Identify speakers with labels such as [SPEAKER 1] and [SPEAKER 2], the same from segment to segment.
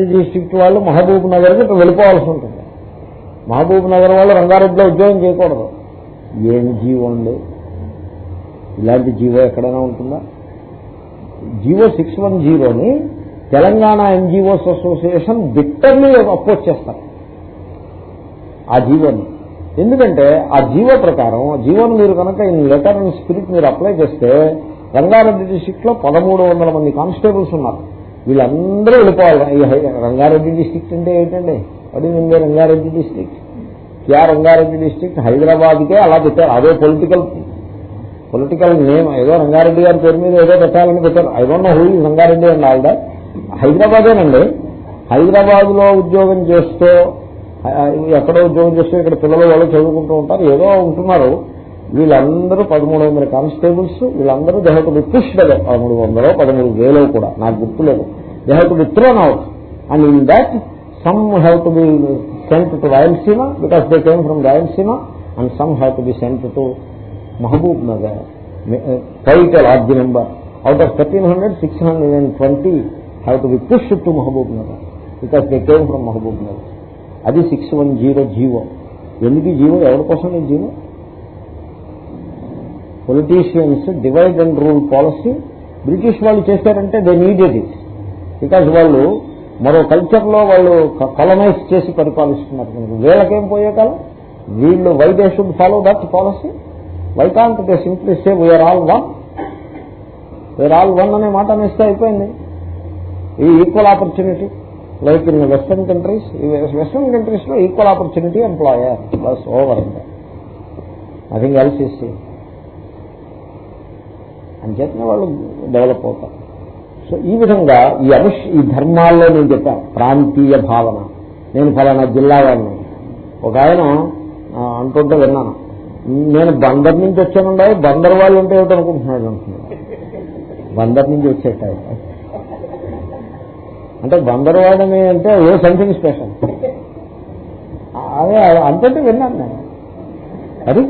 [SPEAKER 1] District వాళ్ళు మహబూబ్ నగర్కి ఇప్పుడు వెళ్ళిపోవాల్సి ఉంటుంది. మహబూబ్ నగర్ వాళ్ళు రంగారెడ్డిలో ఉద్యోగం చేయకూడదు. ఏం జీవో ఇలాంటి జీవో ఎక్కడైనా ఉంటుందా? G O six one జీరోని Telangana NGOs association bitterly oppose చేస్తారు. ఆ జీవోని. ఎందుకంటే ఆ జీవో ప్రకారం జీవోని మీరు కనుక ఇన్ లెటర్ అండ్ స్పిరిట్ మీరు అప్లై చేస్తే రంగారెడ్డి డిస్టిక్లో పదమూడు వందల మంది కానిస్టేబుల్స్ ఉన్నారు. వీళ్ళందరూ వెళ్ళిపోవాలి. ఈ రంగారెడ్డి డిస్టిక్ అంటే ఏంటండి? పడింది రంగారెడ్డి డిస్టిక్ క్యా రంగారెడ్డి డిస్టిక్ హైదరాబాద్కే అలా పెట్టారు. అదే పొలిటికల్ పొలిటికల్ నేమ్ ఏదో రంగారెడ్డి గారి పేరు మీద ఏదో పెట్టాలని పెట్టారు. I don't know who Rangareddy and all that హైదరాబాదేనండి. హైదరాబాద్లో ఉద్యోగం చేస్తూ ఎక్కడో ఉద్యోగం చేస్తూ ఇక్కడ పిల్లలు వాళ్ళు చదువుకుంటూ ఉంటారు. ఏదో ఉంటున్నారు. వీళ్ళందరూ పదమూడు వందల కానిస్టేబుల్స్ వీళ్ళందరూ దే హెవ్ పదమూడు వందలో పదమూడు వేలో కూడా. నాకు గుర్తు లేదు have to out and in that some have to be sent to Rayalaseema because they came from Rayalaseema and some have to be sent to Mahabubnagar fight large number out of thirteen hundred six hundred and twenty have to be push to Mahabubnagar because they came from Mahabubnagar అది six one zero GO ఎందుకు GO? ఎవరి కోసం GO? Politicians divide and rule policy British వాళ్ళు చేశారంటే they needed it because వాళ్ళు మరో కల్చర్లో వాళ్ళు కలనైజ్ చేసి పరిపాలిస్తున్నారు. కనుక వీళ్ళకేం పోయే కాలం? వీళ్ళు why they should follow that policy why can't they simply say we're all one we're all one అనే మాట అనేస్తే అయిపోయింది. ఈ equal opportunity like in western countries western కంట్రీస్లో ఈక్వల్ ఆపర్చునిటీ ఎంప్లాయర్ బస్ ఓవర్ నథింగ్ ఎల్స్ ఇస్ అని అంచేతనే వాళ్ళు డెవలప్ అవుతారు. సో ఈ విధంగా ఈ అనుష్ ఈ ధర్మాల్లో నేను చెప్పాను ప్రాంతీయ భావన. నేను ఫలానా జిల్లా వాడిని ఒక ఆయన అంటుంటే విన్నాను. నేను బందర్ నుంచి వచ్చానుండే బందర్ వాళ్ళు ఉంటే ఏమిటి అనుకుంటున్నాడు అంటున్నాడు బందర్ నుంచి వచ్చేట అంటే బందర్ వాడని అంటే ఏ సంథింగ్ స్పెషల్. అదే అంతంటే విన్నాను నేను. అది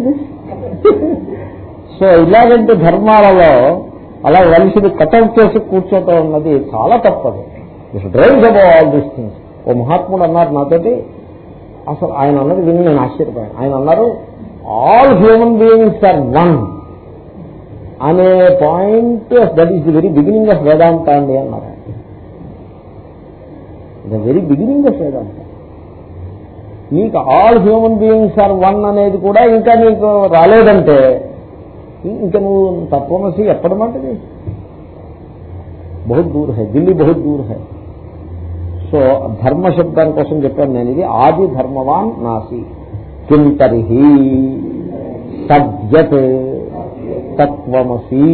[SPEAKER 1] సో ఇలాగంటి ధర్మాలలో అలా మనిషిని కటౌట్ చేసి కూర్చోటం ఉన్నది చాలా తప్పదు. Drive above all these things ఓ మహాత్ముడు అన్నారు నాతోటి అసలు ఆయన అన్నది విని నేను ఆశ్చర్యపోయాను. ఆయన అన్నారు all human beings are one అనే point that is the very beginning of Vedanta అండి అన్నారు the very beginning of Vedanta నీకు all human beings are one అనేది కూడా ఇంకా నీకు రాలేదంటే ఇంకా నువ్వు తత్వమసి ఎప్పడమంటది బహుత్ దూర్ హై ఢిల్లీ బహుత్ దూర్ హై. సో ధర్మ శబ్దాని కోసం చెప్పాను నేను ఇది ఆది ధర్మవాన్ నాసి. కిం తరిహి? సద్యత్ తత్వమసి.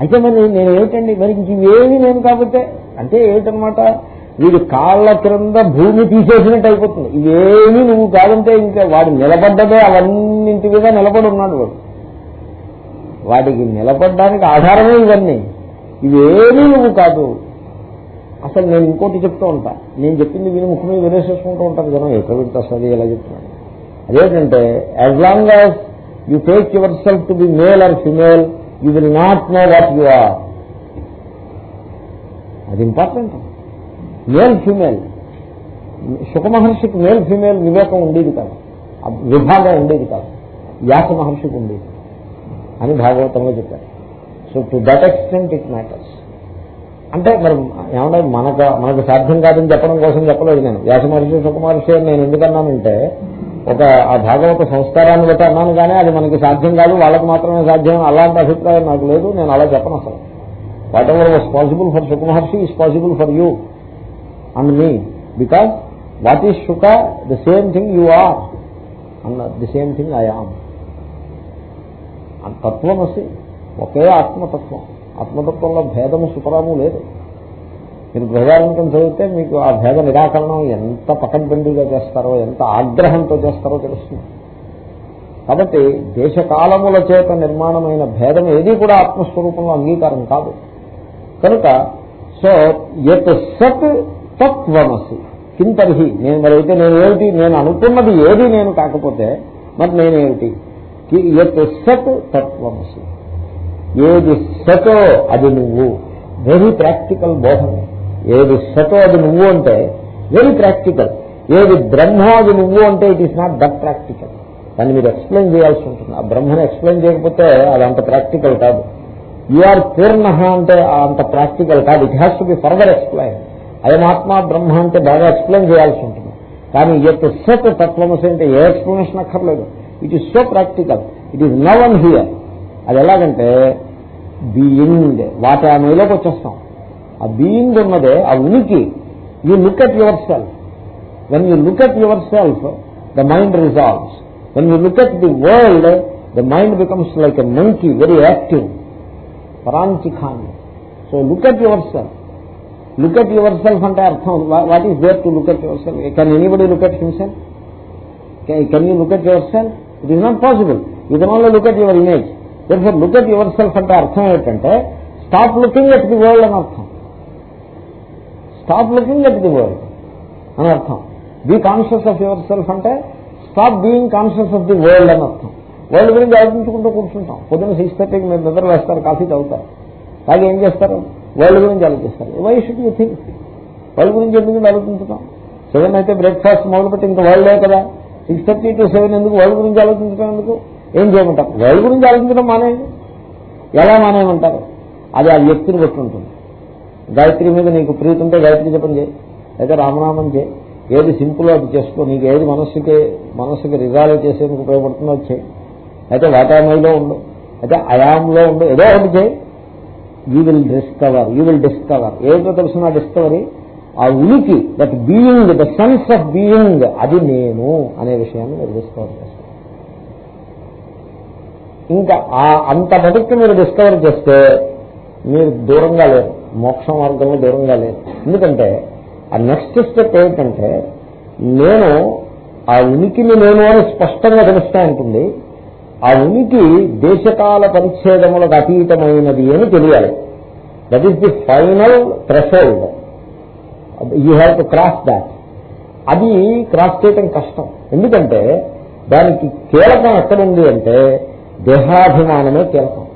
[SPEAKER 1] అయితే మరి నేను ఏమిటండి? మరి ఇంకేమి నేను కాకపోతే అంటే ఏమిటనమాట వీడి కాళ్ళ క్రింద భూమి తీసేసినట్టు అయిపోతుంది ఇవేమీ నువ్వు కాదంటే ఇంకా వాడు నిలబడ్డదే అవన్నింటి మీద నిలబడి ఉన్నాడు వాడు. వాడికి నిలబడడానికి ఆధారమే ఇవన్నీ. ఇవేమీ నువ్వు కాదు. అసలు నేను ఇంకోటి చెప్తూ ఉంటా. నేను చెప్పింది వీని ముఖం మీద వినేసేసుకుంటూ ఉంటారు జనం. ఎక్కడ వింటుంది ఎలా చెప్తున్నాను అదేంటంటే as long as you take yourself to be male or female you will not know what you are అది ఇంపార్టెంట్ మేల్ ఫిమేల్. సుఖ మహర్షికి మేల్ ఫిమేల్ వివేకం ఉండేది కాదు. విభాగం ఉండేది కాదు. వ్యాస మహర్షికి ఉండేది. అని భాగవతంలో చెప్పారు. So to that extent it matters అంటే మరి ఏమన్నా మనకు మనకు సాధ్యం కాదని చెప్పడం కోసం చెప్పలేదు నేను. వ్యాస మహర్షి సుఖ మహర్షి నేను ఎందుకన్నానంటే ఒక ఆ భాగవత సంస్కారాన్ని బట్టి అన్నాను కానీ అది మనకి సాధ్యం కాదు వాళ్ళకి మాత్రమే సాధ్యం అలాంటి అభిప్రాయం నాకు లేదు నేను అలా చెప్పను అసలు. Whatever was possible for Shuka Maharshi is possible for you and me because what is Shuka the same thing you are and the same thing I am తత్వం వస్తే ఒకే ఆత్మతత్వం. ఆత్మతత్వంలో భేదము సుతరాము లేదు. మీరు బృహదారంకం చదివితే మీకు ఆ భేద నిరాకరణం ఎంత పకడ్బందీగా చేస్తారో ఎంత ఆగ్రహంతో చేస్తారో తెలుస్తుంది. కాబట్టి దేశకాలముల చేత నిర్మాణమైన భేదం ఏది కూడా ఆత్మస్వరూపంలో అంగీకారం కాదు. కనుక సో ఎత్ సత్ తత్వమసి. కింతర్హి. నేను మరైతే నేను ఏమిటి? నేను అనుకున్నది ఏది నేను కాకపోతే మరి నేనేమిటి ఎత్ సత్ తత్వమసి. ఏది సతో అది నువ్వు. వెరీ ప్రాక్టికల్ బోధన. ఏది సతో అది నువ్వు అంటే వెరీ ప్రాక్టికల్. ఏది బ్రహ్మ అది నువ్వు అంటే it is not that practical దాన్ని మీరు ఎక్స్ప్లెయిన్ చేయాల్సి ఉంటుంది. ఆ బ్రహ్మను ఎక్స్ప్లెయిన్ చేయకపోతే అది అంత ప్రాక్టికల్ కాదు. యూఆర్ పూర్ణ అంటే అంత ప్రాక్టికల్ కాదు. It has to be further explain అయమాత్మ బ్రహ్మ అంటే బాగా ఎక్స్ప్లెయిన్ చేయాల్సి ఉంటుంది. కానీ ఎట్ సత్ తత్వమసి అంటే ఏ ఎక్స్ప్లెనేషన్ అక్కర్లేదు. It is so practical it is now and here అది ఎలాగంటే బీయింగ్ వాటి ఆ మేలోకి వచ్చేస్తాం. ఆ బీయింగ్ ఉన్నదే ఆ ఉనికి. You look at yourself when you look at yourself the mind resolves when you look at the world the mind becomes like a monkey very active పరాంచి Khan so look at yourself look at yourself అంటే అర్థం what is there to look at yourself can anybody look at himself can you look at yourself it is not possible you can only look at your image therefore look at yourself అంటే అర్థం ఏంటంటే stop looking at the world అని అర్థం. Stop looking at the world అని అర్థం. Be conscious of yourself అంటే stop being conscious of the world అని అర్థం. వరల్డ్ గురించి ఆలోచించుకుంటూ కూర్చుంటాం. పొద్దున్న సిక్స్ థర్టీకి మీరు నిద్ర వేస్తారు కాఫీ తాగుతారు అలాగే ఏం చేస్తారు? వాళ్ళ గురించి ఆలోచిస్తారు. వై షుడ్ యూ థింక్ గురించి ఎందుకు ఆలోచించడం సెవెన్ అయితే బ్రేక్ఫాస్ట్ మొదలుపెట్టి ఇంకా వాళ్ళే కదా. సిక్స్ థర్టీ టు సెవెన్ ఎందుకు? వాళ్ళ గురించి ఆలోచించడం ఎందుకు? ఏం చేయమంటారు? వాళ్ళ గురించి ఆలోచించడం మానేయండి. ఎలా మానేయమంటారు? అది ఆ వ్యక్తిని బట్టి ఉంటుంది. గాయత్రి మీద నీకు ప్రీతి ఉంటే గాయత్రి జపం చేయి. అయితే రామనామం చేయి. ఏది సింపుల్ అది చేసుకో. నీకు ఏది మనస్సుకి మనస్సుకి రిజాల్వ్ చేసేందుకు ఉపయోగపడుతుందో అది చేయి. అయితే వాతావరణంలో ఉండు. అయితే అయాంలో ఉండు. ఏదో ఒకటి చేయి. You will discover you will discover ఏదో తెలిసిన డిస్కవరీ ఆ ఉనికి that being the sense of being అది నేను అనే విషయాన్ని మీరు డిస్కవర్ చేస్తారు. ఇంకా ఆ అంత మటుకు మీరు డిస్కవర్ చేస్తే మీరు దూరంగా లేరు మోక్ష మార్గంలో దూరంగా లేరు. ఎందుకంటే ఆ నెక్స్ట్ స్టెప్ ఏమిటంటే నేను ఆ ఉనికిని నేను అని స్పష్టంగా తెలుస్తూ ఉంటుంది ఆ ఉనికి దేశకాల పరిచ్ఛేదములకు అతీతమైనది అని తెలియాలి. That is the final threshold you have to cross that అది క్రాస్ చేయటం కష్టం. ఎందుకంటే దానికి కీలకం ఎక్కడుంది అంటే దేహాభిమానమే కీలకం.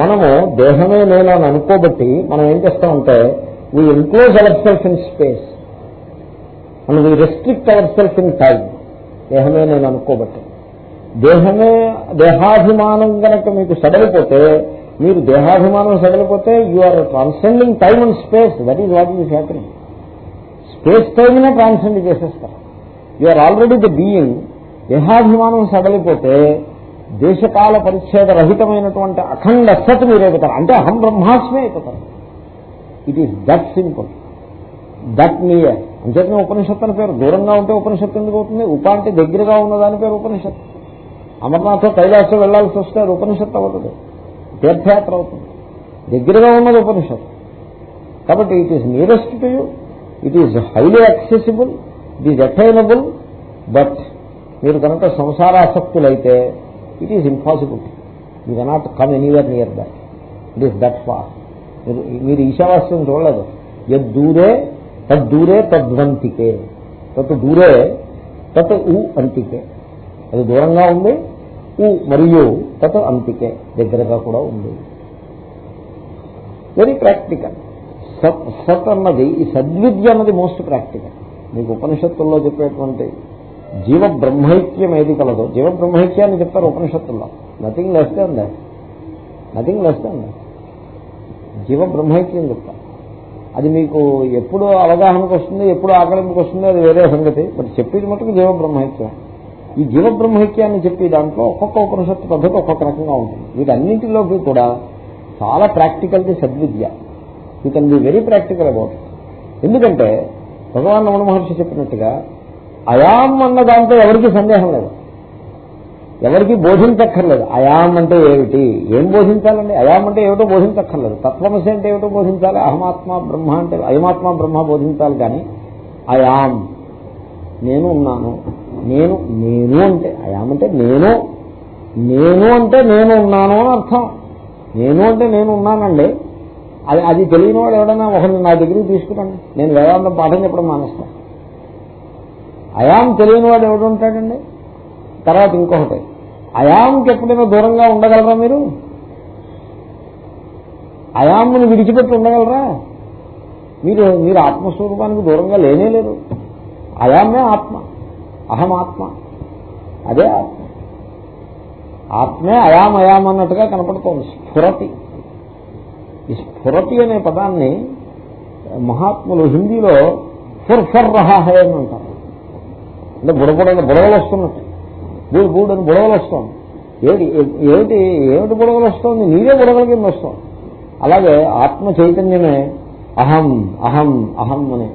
[SPEAKER 1] మనము దేహమే నేను అని అనుకోబట్టి మనం ఏం చేస్తామంటే we enclose ourself in space and we restrict ourself in time దేహమే నేను అనుకోబట్టి. దేహమే దేహాభిమానం కనుక మీకు సడలిపోతే మీరు దేహాభిమానం సడలిపోతే you are transcending time and space that is what is happening space టైమ్నే transcend చేసేస్తారు. You are already the being దేహాభిమానం సడలిపోతే దేశకాల పరిచ్ఛేద రహితమైనటువంటి అఖండ సత్ మీరు అయిపోతారు అంటే అహం బ్రహ్మాస్మే అయిపోతారు it is that simple that near అంచేతనే ఉపనిషత్తు అని పేరు. దూరంగా ఉంటే ఉపనిషత్తు ఎందుకు అవుతుంది? ఉప అంటే దగ్గరగా ఉన్న దాని పేరు ఉపనిషత్తు. అమర్నాథ కైలాసం వెళ్ళాల్సి వస్తే అది ఉపనిషత్తు అవుతుంది. తీర్థయాత్ర అవుతుంది. దగ్గరగా ఉన్నది ఉపనిషత్తు. కాబట్టి it is nearest to you it is highly accessible it is attainable but మీరు కనుక సంసారాసక్తులైతే it is impossible you cannot come anywhere near that it is that far మీరు మీరు ఈశావాస్యం చూడలేదు. ఎద్ దూరే తద్దూరే తద్వంతికే తత్ దూరే తత్ ఉ అంతికే. అది దూరంగా ఉంది. ఉ మరియు తత్ అంతికే దగ్గరగా కూడా ఉంది. వెరీ ప్రాక్టికల్ సత్ సత్ అన్నది ఈ సద్విద్య అన్నది మోస్ట్ ప్రాక్టికల్ మీకు ఉపనిషత్తుల్లో చెప్పేటువంటి జీవ బ్రహ్మైక్యం ఏది కలదో జీవ బ్రహ్మైక్యాన్ని చెప్తారు ఉపనిషత్తుల్లో. Nothing less than that nothing less than that జీవ బ్రహ్మైక్యం చెప్తారు. అది మీకు ఎప్పుడు అవగాహనకు వస్తుంది ఎప్పుడు ఆకలింపుకి వస్తుంది అది వేరే సంగతి. బట్ చెప్పేది మటుకు జీవ బ్రహ్మైక్యం ఈ జీవ బ్రహ్మైక్యాన్ని చెప్పి దాంట్లో ఒక్కొక్క ఉపనిషత్తు పద్ధతి ఒక్కొక్క రకంగా ఉంటుంది. వీటన్నింటిలోకి కూడా చాలా ప్రాక్టికల్ది సద్విద్య. You can be very practical about ఎందుకంటే భగవాన్ రమణ మహర్షి చెప్పినట్టుగా అయాం అన్న దాంట్లో ఎవరికి సందేహం లేదు. ఎవరికి బోధించక్కర్లేదు. అయాం అంటే ఏమిటి? ఏం బోధించాలండి? అయాం అంటే ఏమిటో బోధించక్కర్లేదు. తత్వమశ అంటే ఏమిటో బోధించాలి? అహమాత్మ బ్రహ్మ అంటే అయమాత్మ బ్రహ్మ బోధించాలి కానీ అయాం నేను ఉన్నాను. నేను నేను అంటే అయాం అంటే నేను నేను అంటే నేను ఉన్నాను అని అర్థం. నేను అంటే నేను ఉన్నానండి. అది అది తెలియని వాడు ఎవడైనా ఒకరిని నా దగ్గరికి తీసుకురండి. నేను వేదాంతం పాఠం చెప్పడం మానేస్తాను అయాం తెలియని వాడు ఎవడు ఉంటాడండి? తర్వాత ఇంకొకటి. అయాంకి ఎప్పుడైనా దూరంగా ఉండగలరా మీరు? అయాముని విడిచిపెట్టి ఉండగలరా? మీరు మీరు ఆత్మస్వరూపానికి దూరంగా లేనే లేరు. అయామే ఆత్మ. అహం ఆత్మ అదే ఆత్మ. ఆత్మే అయాం అయాం అన్నట్టుగా కనపడుతోంది. స్ఫురతి. ఈ స్ఫురతి అనే పదాన్ని మహాత్ములు హిందీలో ఫుర్ అని అంటారు. అంటే బుడబుడ బుడగలు వస్తున్నట్టు. బూడు బూడు బుడగలు వస్తుంది. ఏమిటి ఏమిటి ఏమిటి బుడగలు వస్తుంది? నీరే బుడగల కింద వస్తుంది. అలాగే ఆత్మ చైతన్యమే అహం అహం అహం అని.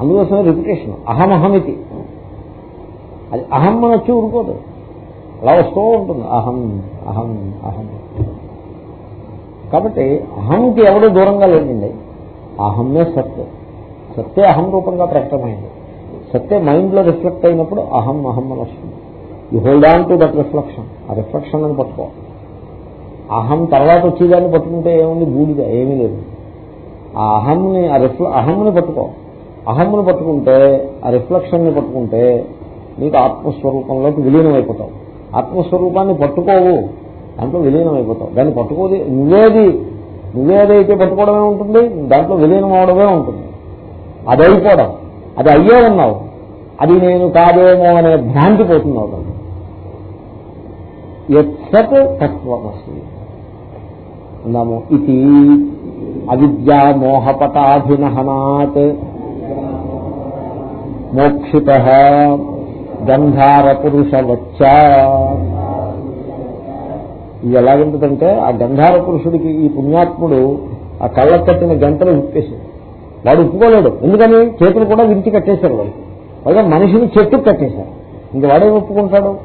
[SPEAKER 1] అందుకోసమే రిపిటేషన్ అహమహమితి. అది అహం అని వచ్చి ఊరుకోదు. అలా వస్తూ ఉంటుంది. అహం అహం అహం. కాబట్టి అహంకి ఎవడో దూరంగా లేదండి అహమ్మే సత్య. సత్తే అహం రూపంగా ప్రకటమైంది. సత్తే మైండ్లో రిఫ్లెక్ట్ అయినప్పుడు అహం అహం అని వస్తుంది. You hold on to that reflection. ఆ రిఫ్లెక్షన్ అని పట్టుకో. అహం తర్వాత వచ్చేదాన్ని పట్టుకుంటే ఏముంది? బూడిద. ఏమీ లేదు. ఆ అహంని ఆ రిఫ్ల అహంని పట్టుకో. అహంని పట్టుకుంటే ఆ రిఫ్లెక్షన్ని పట్టుకుంటే నీకు ఆత్మస్వరూపంలోకి విలీనం అయిపోతావు ఆత్మస్వరూపాన్ని పట్టుకోవు. దాంట్లో విలీనం దాన్ని పట్టుకోదు నువ్వేది నువ్వేదైతే పట్టుకోవడమే ఉంటుంది దాంట్లో విలీనం అవడమే ఉంటుంది. అది అయిపోవడం. అది అయ్యే ఉన్నావు. అది నేను కాదేమో అనే భ్రాంతి పోతున్నావు దాన్ని ఎత్సత్ తత్వమసి అన్నాము ఇది అవిద్యా మోహపటాభినహనాత్. మోక్షిత గంధార పురుషవచ్చ ఇది ఎలాగుంటుందంటే ఆ గంధార పురుషుడికి ఈ పుణ్యాత్ముడు ఆ కళ్ళ కట్టిన గంటలు ఉప్పేసింది వాడు ఉప్పుకోలేడు ఎందుకని? చేతులు కూడా విరిచి కట్టేశారు వాడు. పైగా మనిషిని చెట్టుకు కట్టేశారు ఇంక వాడే ఒప్పుకుంటాడు?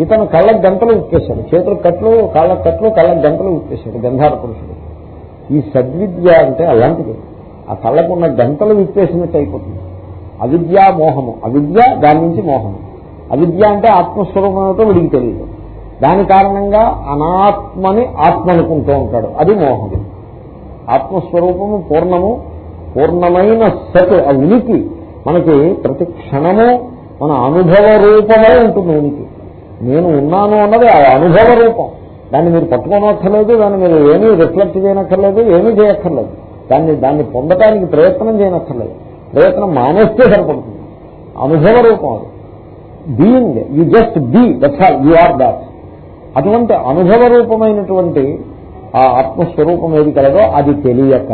[SPEAKER 1] ఇతను కళ్ళకు గంటలు ఉప్పేశాడు. చేతులు కట్లు కాళ్ళ కట్లు కళ్ళకు గంటలు ఉప్పేశాడు గంధార పురుషుడు ఈ సద్విద్య అంటే అలాంటిది. ఆ కళ్ళకున్న గంటలు విప్పేసినట్టు అయిపోతుంది. అవిద్య మోహము. అవిద్య దాని నుంచి మోహము. అవిద్య అంటే ఆత్మస్వరూపంతో వీడికి తెలియదు. దాని కారణంగా అనాత్మని ఆత్మ అనుకుంటూ ఉంటాడు. అది మోహము ఆత్మస్వరూపము పూర్ణము పూర్ణమైన సత్ ఆ ఉనికి మనకి ప్రతి క్షణము మన అనుభవ రూపమే ఉంటుంది ఉనికి. నేను ఉన్నాను అన్నది ఆ అనుభవ రూపం. దాన్ని మీరు పట్టుకోనక్కర్లేదు దాన్ని మీరు ఏమీ రిఫ్లెక్ట్ చేయనక్కర్లేదు ఏమీ చేయక్కర్లేదు. దాన్ని దాన్ని పొందటానికి ప్రయత్నం చేయనక్కర్లేదు. ప్రయత్నం మానేస్తే సరిపడుతుంది. అనుభవ రూపం అది. Being you just be that's all you are that అటువంటి అనుభవ రూపమైనటువంటి ఆ ఆత్మస్వరూపం ఏది కలదో అది తెలియక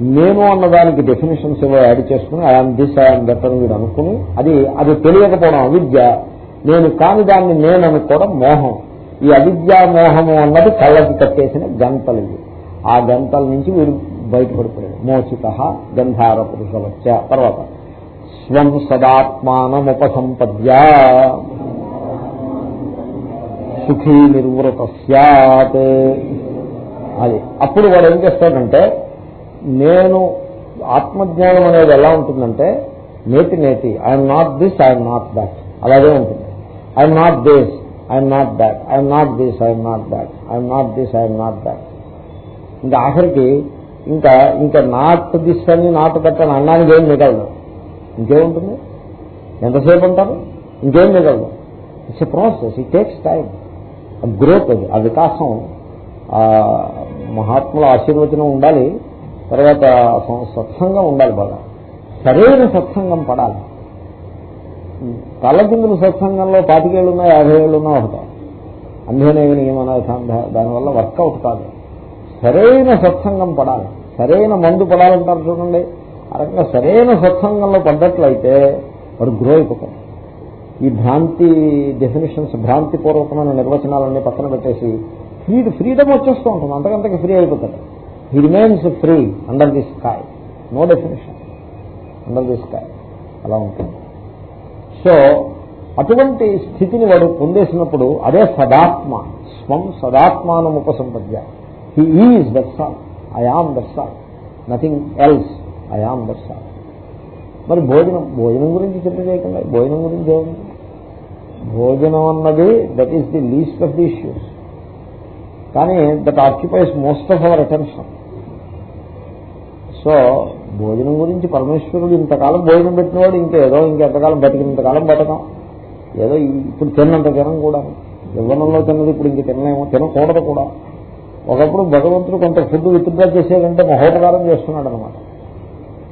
[SPEAKER 1] నేను అన్నదానికి డెఫినేషన్స్ ఏవో యాడ్ చేసుకుని ఐఎమ్ దిస్ ఐఎమ్ దట్ అని వీడు అనుకుని అది అది తెలియకపోవడం అవిద్య. నేను కాని దాన్ని నేను అనుకోవడం మోహం. ఈ అవిద్యా మోహము అన్నది కళ్ళకి కట్టేసిన గంతలు ఇవి. ఆ గంతల నుంచి వీడు బయటపడిపోయాడు మోచిత గంధార పురుషవచ్చ. తర్వాత స్వం సదాత్మానముపసంపద్య. సుఖీ నిర్వృత సత్ అది. అప్పుడు వాడు ఏం చేస్తాడంటే నేను ఆత్మజ్ఞానం అనేది ఎలా ఉంటుందంటే నేతి నేతి I'm not this I'm not that అలాగే ఉంటుంది. I'm not this I'm not that I'm not this I'm not that I'm not this I'm not that ఇంకా ఆఖరికి ఇంకా ఇంకా నాట్ దిస్ అని నాట్ దట్ అని అన్నానికి ఏం మిగలదు. ఇంకేముంటుంది? ఎంతసేపు ఉంటారు ఇంకేం మిగలదు. It's a process it takes time ఆ గ్రోత్ అది. ఆ వికాసం మహాత్ముల ఆశీర్వచనం ఉండాలి. తర్వాత సత్సంగం ఉండాలి బాగా. సరైన సత్సంగం పడాలి. తలకిందులు సత్సంగంలో పాతికేళ్ళున్నా యాభై ఏళ్ళున్నా ఒకటే. అంధేనేవి నియమన దానివల్ల వర్కౌట్ కాదు. సరైన సత్సంగం పడాలి. సరైన మందు పడాలంటారు చూడండి. ఆ రకంగా సరైన సత్సంగంలో పడ్డట్లయితే వాడు గ్రో అయిపోతాడు. ఈ భ్రాంతి డెఫినేషన్స్ భ్రాంతి పూర్వకమైన నిర్వచనాలన్నీ పక్కన పెట్టేసి ఫ్రీ ఫ్రీడమ్ వచ్చేస్తూ ఉంటుంది. అంతకంతకి ఫ్రీ అయిపోతాడు. He remains free under the sky no definition under the sky అలా ఉంటుంది. సో అటువంటి స్థితిని వాడు పొందేసినప్పుడు అదే సదాత్మ స్వం సదాత్మానం ఉపసంపద్య హీ ఈజ్ దర్శ I am that's all nothing else I am మరి భోజనం భోజనం గురించి చర్చ చేయకుండా. భోజనం గురించి ఏముంది? భోజనం అన్నది that is the least of the issues కానీ that occupies most of our attention so భోజనం గురించి పరమేశ్వరుడు ఇంతకాలం భోజనం పెట్టినవాడు ఇంకేదో ఇంకెంతకాలం బతికినంతకాలం బతకం. ఏదో ఇప్పుడు తిన్నంత తినం కూడా. యవ్వనంలో తిన్నది ఇప్పుడు ఇంక తినలేమో తినకూడదు కూడా. ఒకప్పుడు భగవంతుడు కొంత ఫుడ్ విత్డ్రా చేసేదంటే మహోపకారం చేస్తున్నాడు అనమాట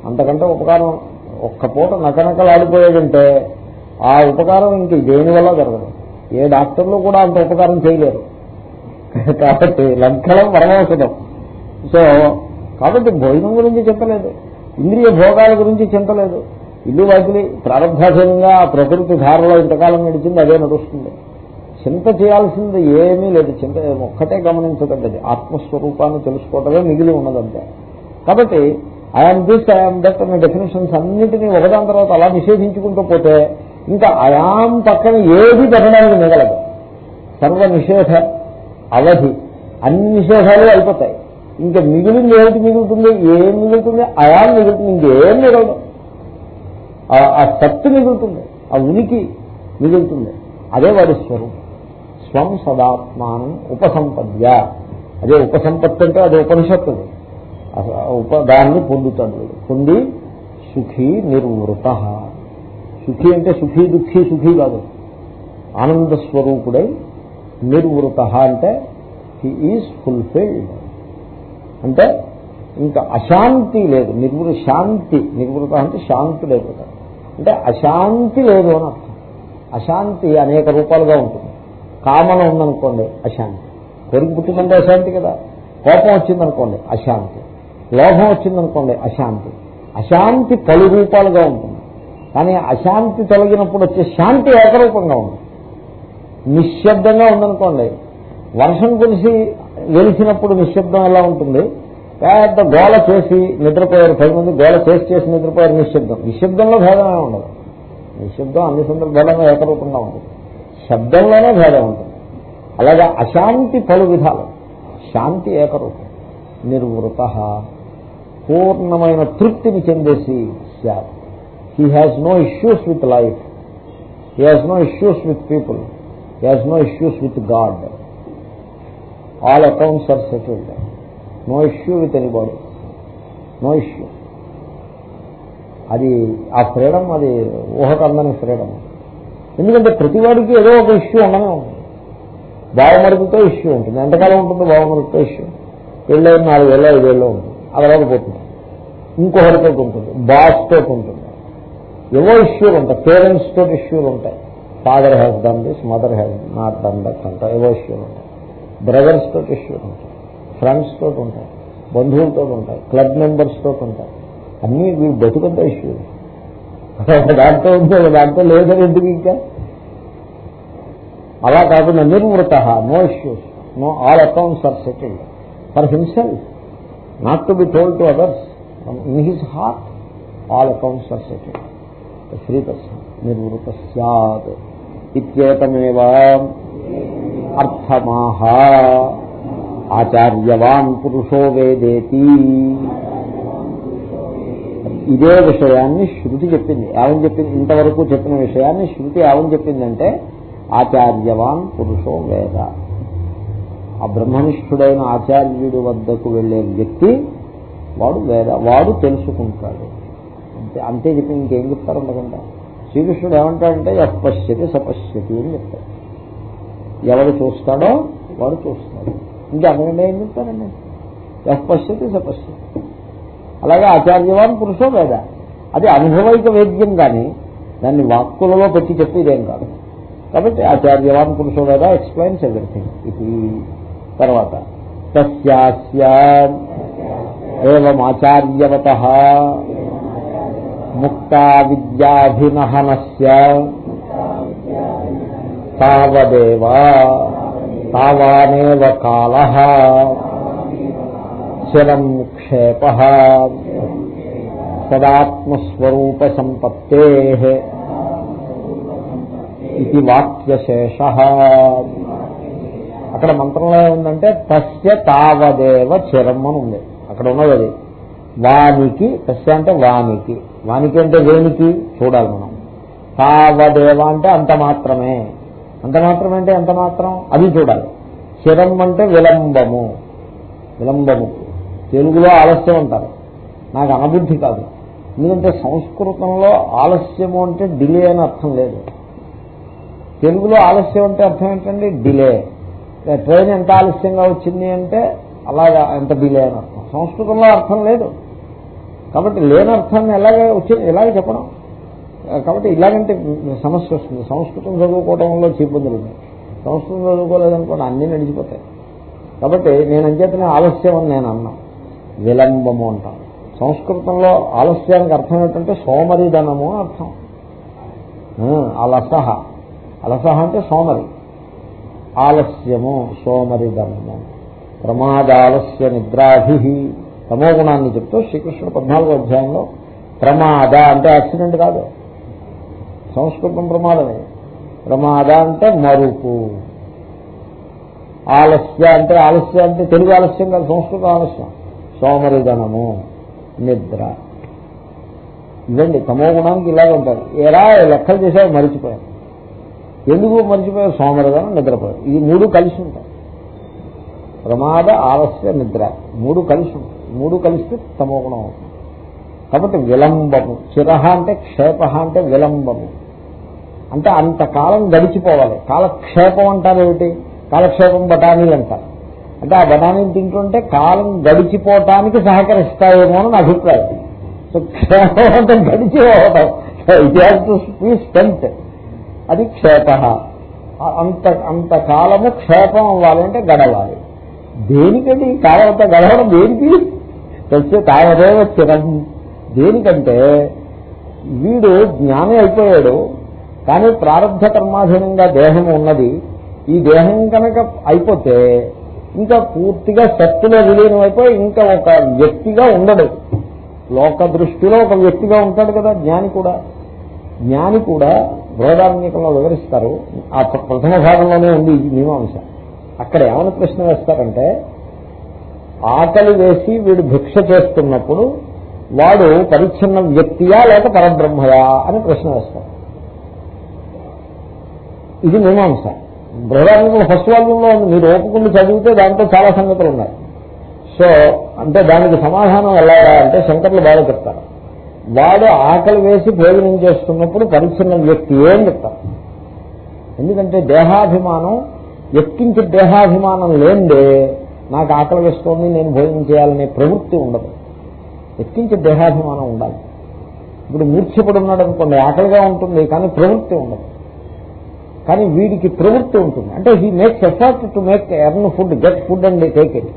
[SPEAKER 1] అంతకంటే ఉపకారం ఒక్క పూట నకనకలాడిపోయాడంటే ఆ ఉపకారం ఇంక దేనివల్ల జరగదు. ఏ డాక్టర్లు కూడా అంత ఉపకారం చేయలేరు. కాబట్టి లంకలం పరమౌషధం. సో కాబట్టి భోజనం గురించి చెప్పలేదు. ఇంద్రియ భోగాల గురించి చింతలేదు. ఇల్లు వాకిలి ప్రారంభాధీనంగా ఆ ప్రకృతి ధారలో ఇంతకాలం నడిచింది అదే నడుస్తుంది. చింత చేయాల్సింది ఏమీ లేదు. చింత ఒక్కటే గమనించదండి ఆత్మస్వరూపాన్ని తెలుసుకోవటమే మిగిలి ఉన్నదంతే. కాబట్టి ఐఎమ్ దిస్ ఐఎమ్ దట్ అనే డెఫినేషన్స్ అన్నింటినీ ఒకదాని తర్వాత అలా నిషేధించుకుంటూ పోతే ఇంకా అయాం పక్కన ఏది పెట్టడానికి మిగలదు. సర్వ నిషేధ అవధి. అన్ని నిషేధాలు అయిపోతాయి. ఇంకా మిగిలింది ఏమిటి మిగులుతుంది? ఏం మిగులుతుంది? అయాం మిగులుతుంది. ఇంకేం మిగలదు. ఆ సత్తు మిగులుతుంది. ఆ ఉనికి మిగులుతుంది. అదే వాడి స్వరూపం. స్వం సదాత్మానం ఉపసంపద్య. అదే ఉపసంపత్తి అంటే అదే ఉపనిషత్తు దాన్ని పొందుతాడు వీడు. పొంది సుఖీ నిర్వృత. సుఖీ అంటే సుఖీ దుఃఖీ సుఖీ కాదు. ఆనంద స్వరూపుడై నిర్వృత అంటే హీ ఈజ్ ఫుల్ఫిల్డ్ అంటే ఇంకా అశాంతి లేదు. నిర్వృ శాంతి నిర్వృత అంటే శాంతి లేదు. అంటే అశాంతి లేదు అని అర్థం. అశాంతి అనేక రూపాలుగా ఉంటుంది. కామన ఉందనుకోండి అశాంతి. కోరిక పుట్టిందంటే అశాంతి కదా. కోపం వచ్చిందనుకోండి అశాంతి. లోభం వచ్చిందనుకోండి అశాంతి. అశాంతి పలు రూపాలుగా ఉంటుంది. కానీ అశాంతి తొలగినప్పుడు వచ్చే శాంతి ఏకరూపంగా ఉంది నిశ్శబ్దంగా ఉందనుకోండి వర్షం కురిసి వెలిసినప్పుడు నిశ్శబ్దం ఎలా ఉంటుంది? పెద్ద గోల చేసి నిద్రపోయారు పది మంది గోల చేసి చేసి నిద్రపోయారు నిశ్శబ్దం. నిశ్శబ్దంలో భేదమే ఉండదు. నిశ్శబ్దం అన్ని సందర్భాలలో ఏకరూపంగా ఉంటుంది. శబ్దంలోనే భేదం ఉంటుంది. అలాగే అశాంతి పలు విధాలు. శాంతి ఏకరూపం. నిర్వృత. పూర్ణమైన తృప్తిని చెందేసి శాత్ he has no issues with life he has no issues with people he has no issues with God all accounts are settled no issue with anybody no issue అది ఆ ఫ్రీడమ్ అది ఊహకు అందని ఫ్రీడమ్ ఎందుకంటే ప్రతివాడికి ఏదో ఒక ఇష్యూ ఉండనే ఉంటుంది. బావమరుపుతో ఇష్యూ ఉంటుంది. ఎంతకాలం ఉంటుంది బావమరుపుతో ఇష్యూ పెళ్ళైన నాలుగేళ్ళు ఐదేళ్ళు ఉంటుంది. అలా పోతుంది. ఇంకొకరితో ఉంటుంది. బాస్ తోటి ఉంటుంది. ఏవో ఇష్యూలు ఉంటాయి. పేరెంట్స్ తోటి ఇష్యూలు ఉంటాయి. Father has done this mother has not done that అంట ఏవో ఇష్యూలు ఉంటాయి. బ్రదర్స్ తోటి ఇష్యూలు ఉంటాయి. ఫ్రెండ్స్ తోటి ఉంటాయి. బంధువులతో ఉంటాయి. క్లబ్ మెంబర్స్ తోటి ఉంటాయి. అన్నీ వీళ్ళు బతుకంత ఇష్యూలు. దాంట్లో ఉంటే దాంట్లో లేదని ఎందుకు ఇంకా? అలా కాకుండా నిర్మృత no issues no all accounts are settled. For himself not to be told to others. In his heart all accounts are settle free person నిర్వృత సత్ ఇత్యేతమేవ అర్థమాహ ఆచార్యవాన్ పురుషో వేదేతి ఇదే విషయాన్ని శృతి చెప్పింది. ఏమని చెప్పింది ఇంతవరకు చెప్పిన విషయాన్ని శృతి ఏమని చెప్పిందంటే ఆచార్యవాన్ పురుషో వేద. ఆ బ్రహ్మనిష్ఠుడైన ఆచార్యుడి వద్దకు వెళ్ళే వ్యక్తి వాడు వేద వాడు తెలుసుకుంటాడు. అంతే అంతే చెప్పి ఇంకేం చెప్తారు అంతకంటే శ్రీకృష్ణుడు ఏమంటాడంటే అపశ్యతి సపశ్యతి అని చెప్తాడు. ఎవరు చూస్తాడో వాడు చూస్తున్నాడు ఇంకా అంతకంటే ఏం చెప్తారండి? ఎప్పశ్యతి సపశ్యతి. అలాగే ఆచార్యవాన్ పురుషో వేద. అది అనుభవైక వేద్యం కానీ దాన్ని వాక్కులలో పెట్టి చెప్పేదేం కాదు. కాబట్టి ఆచార్యవాన్ పురుషో వేద ఎక్స్ప్లెయిన్స్ ఎవ్రీథింగ్. ఇది తర్వాత. ఏమాచార్యవత ముక్త విద్యాభినహనస్య తావదేవ తావానేవ కాల చిరం క్షేప సదాత్మస్వరూప సంపత్తే ఇది వాక్యశేష అక్కడ మంత్రంలో ఏముందంటే తస్య తావదేవ చిరం అని ఉంది అక్కడ ఉన్నది అది. వానికి తస్య అంటే వానికి. వానికి? అంటే దేనికి చూడాలి మనం. తావదేవ అంటే అంత మాత్రమే అంత మాత్రమే అంటే ఎంత మాత్రం అది చూడాలి. చిరం అంటే విలంబము. విలంబము. తెలుగులో ఆలస్యం అంటారు. నాకు అనబుద్ధి కాదు. ఎందుకంటే సంస్కృతంలో ఆలస్యము అంటే డిలే అని అర్థం లేదు. తెలుగులో ఆలస్యం అంటే అర్థం ఏంటండి? డిలే. ట్రైన్ ఎంత ఆలస్యంగా వచ్చింది అంటే అలాగా ఎంత డిలే అని అర్థం. సంస్కృతంలో అర్థం లేదు. కాబట్టి లేనర్థాన్ని ఎలాగే వచ్చి ఎలాగే చెప్పడం? కాబట్టి ఇలాగంటే సమస్య వస్తుంది. సంస్కృతం చదువుకోవడంలో చీపుందులు సంస్కృతం చదువుకోలేదనుకోండి అన్నీ నడిచిపోతాయి. కాబట్టి నేను అంచేతనే ఆలస్యం అని నేను అన్నా. విలంబము అంటాను సంస్కృతంలో ఆలస్యానికి అర్థం ఏంటంటే సోమరిధనము అని అర్థం. అలసహ. అలసహ అంటే సోమరి. ఆలస్యము సోమరిధనము. ప్రమాదాలస్య నిద్రాభి. తమోగుణాన్ని చెప్తూ శ్రీకృష్ణుడు పద్నాలుగో అధ్యాయంలో ప్రమాద అంటే యాక్సిడెంట్ కాదు. సంస్కృతం ప్రమాదమే. ప్రమాద అంటే మరుపు. ఆలస్య అంటే ఆలస్య అంటే తెలుగు ఆలస్యం కాదు సంస్కృత ఆలస్యం. సోమరిధనము నిద్ర. ఇదండి తమో గుణానికి ఇలాగే ఉంటారు. ఎలా లెక్కలు చేసావు మరిచిపోయారు. ఎందుకు మరిచిపోయారు? సోమరిధనం నిద్రపోయారు. ఇది మూడు కలిసి ఉంటాయి. ప్రమాద ఆలస్య నిద్ర. మూడు కలిసి మూడు కలిస్తే తమోగుణం అవుతుంది. కాబట్టి విలంబము. చిరహ అంటే క్షేప అంటే విలంబము. అంటే అంతకాలం గడిచిపోవాలి. కాలక్షేపం అంటారు ఏమిటి? కాలక్షేపం బఠానీలు అంటారు. అంటే ఆ బఠానీలు తింటుంటే కాలం గడిచిపోవటానికి సహకరిస్తాయేమో అని నా అభిప్రాయం. సో క్షేపం అంటే గడిచిపోవటం. It has to be spent అది క్షేప. అంత అంతకాలము క్షేపం అవ్వాలంటే గడవాలి. దేనికండి ఈ గడవడం దేనికి? తెచ్చే తావదేవ చిరం దేనికంటే వీడు జ్ఞాని అయిపోయాడు కానీ ప్రారంభ కర్మాధీనంగా దేహం ఉన్నది. ఈ దేహం కనుక అయిపోతే ఇంకా పూర్తిగా శక్తిలో విలీనం అయిపోయి ఇంకా ఒక వ్యక్తిగా ఉండడు. లోక దృష్టిలో ఒక వ్యక్తిగా ఉంటాడు కదా జ్ఞాని కూడా. జ్ఞాని కూడా బృహదార్మికంలో వివరిస్తారు. ఆ ప్రథమ భాగంలోనే ఉంది ఈ మీమాంస. అక్కడ ఏమైనా ప్రశ్న వేస్తారంటే ఆకలి వేసి వీడు భిక్ష చేస్తున్నప్పుడు వాడు పరిచ్ఛిన్న వ్యక్తియా లేక పరబ్రహ్మయా అని ప్రశ్న వేస్తారు. ఇది మీమాంస. బృహదార్మికులు ఫస్ట్ వాల్యంలో ఉంది. మీరు ఓపుకుండా చదివితే దాంట్లో చాలా సంగతులు ఉన్నాయి. సో అంటే దానికి సమాధానం ఎలాగా అంటే శంకర్లు బాగా చెప్తారు. వాడు ఆకలి వేసి భోజనం చేస్తున్నప్పుడు పరిచ్ఛిన్న వ్యక్తి ఏం చెప్తారు. ఎందుకంటే దేహాభిమానం ఎక్కించి దేహాభిమానం లేందే నాకు ఆకలి వేస్తోంది నేను భోజనం చేయాలనే ప్రవృత్తి ఉండదు. ఎక్కించి దేహాభిమానం ఉండాలి. ఇప్పుడు మూర్ఛపడి ఉన్నాడు అనుకోండి ఆకలిగా ఉంటుంది కానీ ప్రవృత్తి ఉండదు. కానీ వీడికి ప్రవృత్తి ఉంటుంది. అంటే he makes effort to make earn food get food and take it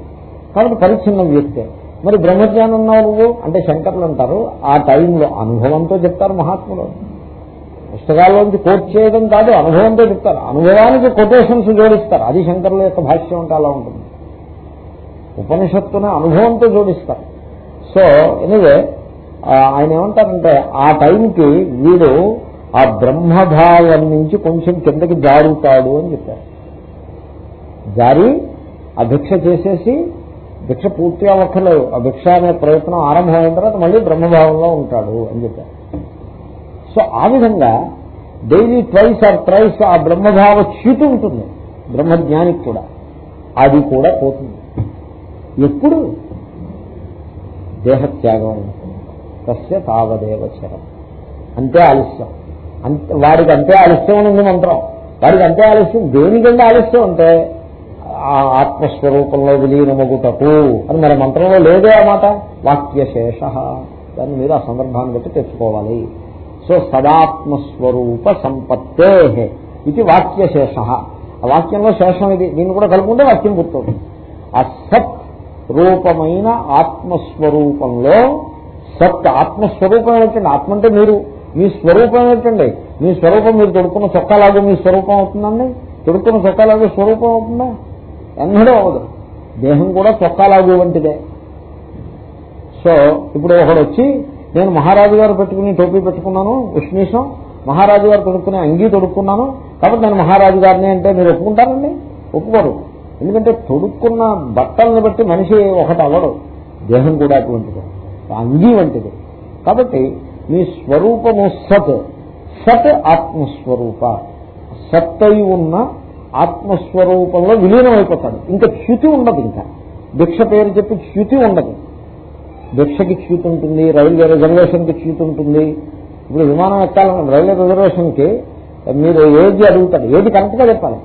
[SPEAKER 1] కాబట్టి పరిచ్ఛిన్న వ్యక్తే. మరి బ్రహ్మజ్ఞానం ఉన్నావు నువ్వు? అంటే శంకర్లు అంటారు ఆ టైంలో అనుభవంతో చెప్తారు మహాత్ములు. పుస్తకాల్లోంచి కోట్ చేయడం కాదు అనుభవంతో చెప్తారు. అనుభవానికి కొటేషన్స్ జోడిస్తారు. అది శంకరుల యొక్క భాష్యం అంటే అలా ఉంటుంది. ఉపనిషత్తున అనుభవంతో జోడిస్తారు. సో ఎనివే ఆయన ఏమంటారంటే ఆ టైంకి వీడు ఆ బ్రహ్మభావం నుంచి కొంచెం కిందకి జారుతాడు అని చెప్పారు. జారి ఆ భిక్ష చేసేసి భిక్ష పూర్తిగా అవ్వక్కర్లేదు. ఆ భిక్ష అనే ప్రయత్నం ఆరంభమైన తర్వాత మళ్ళీ బ్రహ్మభావంలో ఉంటాడు అని చెప్పారు. సో ఆ విధంగా డైలీ ట్వైస్ ఆర్ ట్రైస్ ఆ బ్రహ్మభావ చ్యుతి ఉంటుంది. బ్రహ్మజ్ఞానికి కూడా. అది కూడా పోతుంది. ఎప్పుడు? దేహత్యాగం. ఉంటుంది తస్య తావదేవ చరం. అంతే ఆలస్యం. అంతే వాడికి అంతే ఆలస్యం అని ఉంది మంత్రం. వాడికి అంతే ఆలస్యం. దేనికంటే ఆలస్యం అంటే ఆ ఆత్మస్వరూపంలో విలీనమగుటకు అని మన మంత్రంలో లేదే ఆ మాట. వాక్యశేష. దాన్ని మీరు ఆ సందర్భాన్ని బట్టి తెచ్చుకోవాలి. సో సదాత్మస్వరూప సంపత్తే ఇది వాక్యశేష. ఆ వాక్యంలో శేషం ఇది. దీన్ని కూడా కలుపుకుంటే వాక్యం గుర్తవుతుంది ఆ సత్ రూపమైన ఆత్మస్వరూపంలో సత్ ఆత్మస్వరూపం ఏంటండి ఆత్మ అంటే మీరు. మీ స్వరూపం ఏంటండి మీ స్వరూపం మీరు తొడుక్కున్న చొక్కాలాగా మీ స్వరూపం అవుతుందండి. తొడుక్కున్న చొక్కాలాగా స్వరూపం అవుతుందా? ఎన్నడూ అవ్వదు. దేహం కూడా చొక్కాలాగు వంటిదే. సో ఇప్పుడు ఒకడు వచ్చి నేను మహారాజు గారు పెట్టుకుని టోపీ పెట్టుకున్నాను ఉష్ణీషం మహారాజు గారు తొడుక్కునే అంగీ తొడుక్కున్నాను. కాబట్టి నేను మహారాజు గారిని అంటే మీరు ఒప్పుకుంటారండి? ఒప్పుకోరు. ఎందుకంటే తొడుక్కున్న బట్టలను బట్టి మనిషి ఒకటి అవ్వడు. దేహం కూడా అటువంటిది. అంగీ వంటిది. కాబట్టి మీ స్వరూపము సత్. సత్ ఆత్మస్వరూప. సత్ అయి ఉన్న ఆత్మస్వరూపంలో విలీనం అయిపోతాడు ఇంకా చ్యుతి ఉండదు ఇంకా. భిక్ష పేరు చెప్పి చ్యుతి ఉండదు. భిక్షకి చ్యుతి ఉంటుంది రైల్వే రిజర్వేషన్కి చ్యుతి ఉంటుంది ఇప్పుడు విమానం ఎక్కాలని రైల్వే రిజర్వేషన్కి మీరు ఏజ్ అడుగుతారు? ఏది కరెక్ట్గా చెప్పాలి?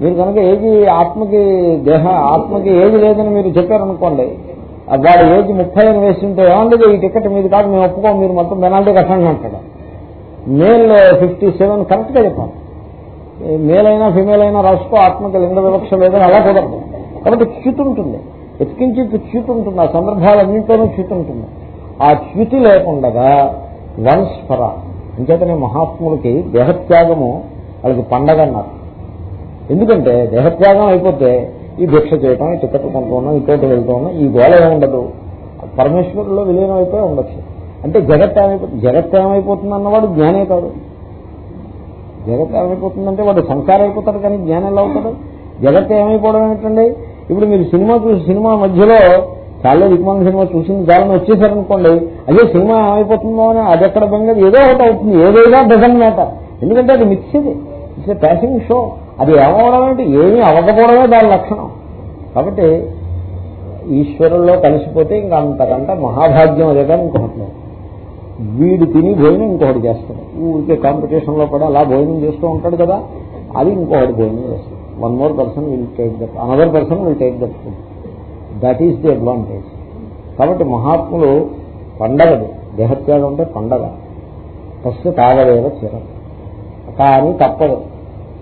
[SPEAKER 1] మీరు కనుక ఏది ఆత్మకి దేహ ఆత్మకి ఏది లేదని మీరు చెప్పారనుకోండి వాడు ఏజ్ ముప్పై అని వేసింటే ఏమంటే ఈ టికెట్ మీది కాదు మేము ఒప్పుకో మీరు మొత్తం పెనాల్టీ కట్టండి అంటాడు. మేల్ ఫిఫ్టీ సెవెన్ కరెక్ట్గా చెప్పాలి. మేల్ అయినా ఫిమేల్ అయినా రాసుకో ఆత్మకి లింగ వివక్ష లేదని అలా కుదరదు. కాబట్టి క్యూట్ ఉంటుంది ఎత్తికించి చ్యూతి ఉంటుంది ఆ సందర్భాలన్నింటిలోనూ చ్యూతి ఉంటుంది. ఆ చ్యుతి లేకుండా వన్స్ ఫర్ ఆల్ అంచేతనే మహాత్ములకి దేహత్యాగము వాళ్ళకి పండగ అన్నారు. ఎందుకంటే దేహత్యాగం అయిపోతే ఈ భిక్ష చేయటం ఈ టికెట్ కొంటున్నాం ఇటువంటి వెళ్తున్నాం ఈ గోళ ఏముండదు పరమేశ్వరులో విలీనం అయిపోయి ఉండొచ్చు. అంటే జగత్ ఏమైపోతుంది జగత్ ఏమైపోతుంది అన్నవాడు జ్ఞానే కాదు. జగత్ ఏమైపోతుందంటే వాడు సంసారం అయిపోతాడు కానీ జ్ఞానం ఎలా అవుతాడు జగత్ ఏమైపోవడం ఏమిటండి ఇప్పుడు మీరు సినిమా చూసి సినిమా మధ్యలో చాలా దిక్మాల సినిమా చూసింది చాలా వచ్చేసారనుకోండి అదే సినిమా ఏమైపోతుందో అని అది ఎక్కడ బంగారు ఏదో ఒకటి అవుతుంది ఏదైనా డజన్ మ్యాటర్ ఎందుకంటే అది మిక్స్ ఇట్స్ ఎ ప్యాసింగ్ షో అది ఏమవడం అంటే ఏమీ అవ్వకపోవడమే దాని లక్షణం. కాబట్టి ఈశ్వరుల్లో కలిసిపోతే ఇంకా అంతకంటే మహాభాగ్యం అదే కానీ ఇంకొకటి లేదు. వీడు తిని భోజనం ఇంకొకటి చేస్తాడు. ఊరికే కాంపిటీషన్లో కూడా అలా భోజనం చేస్తూ ఉంటాడు కదా అది ఇంకొకటి భోజనం చేస్తాడు. One more person will take that another person will take that food that is the advantage కాబట్టి మహాత్ములు పండగది దేహత్యాగం అంటే పండగ. ఫస్ట్ తాగలేదో చిరం. కానీ తప్పదు.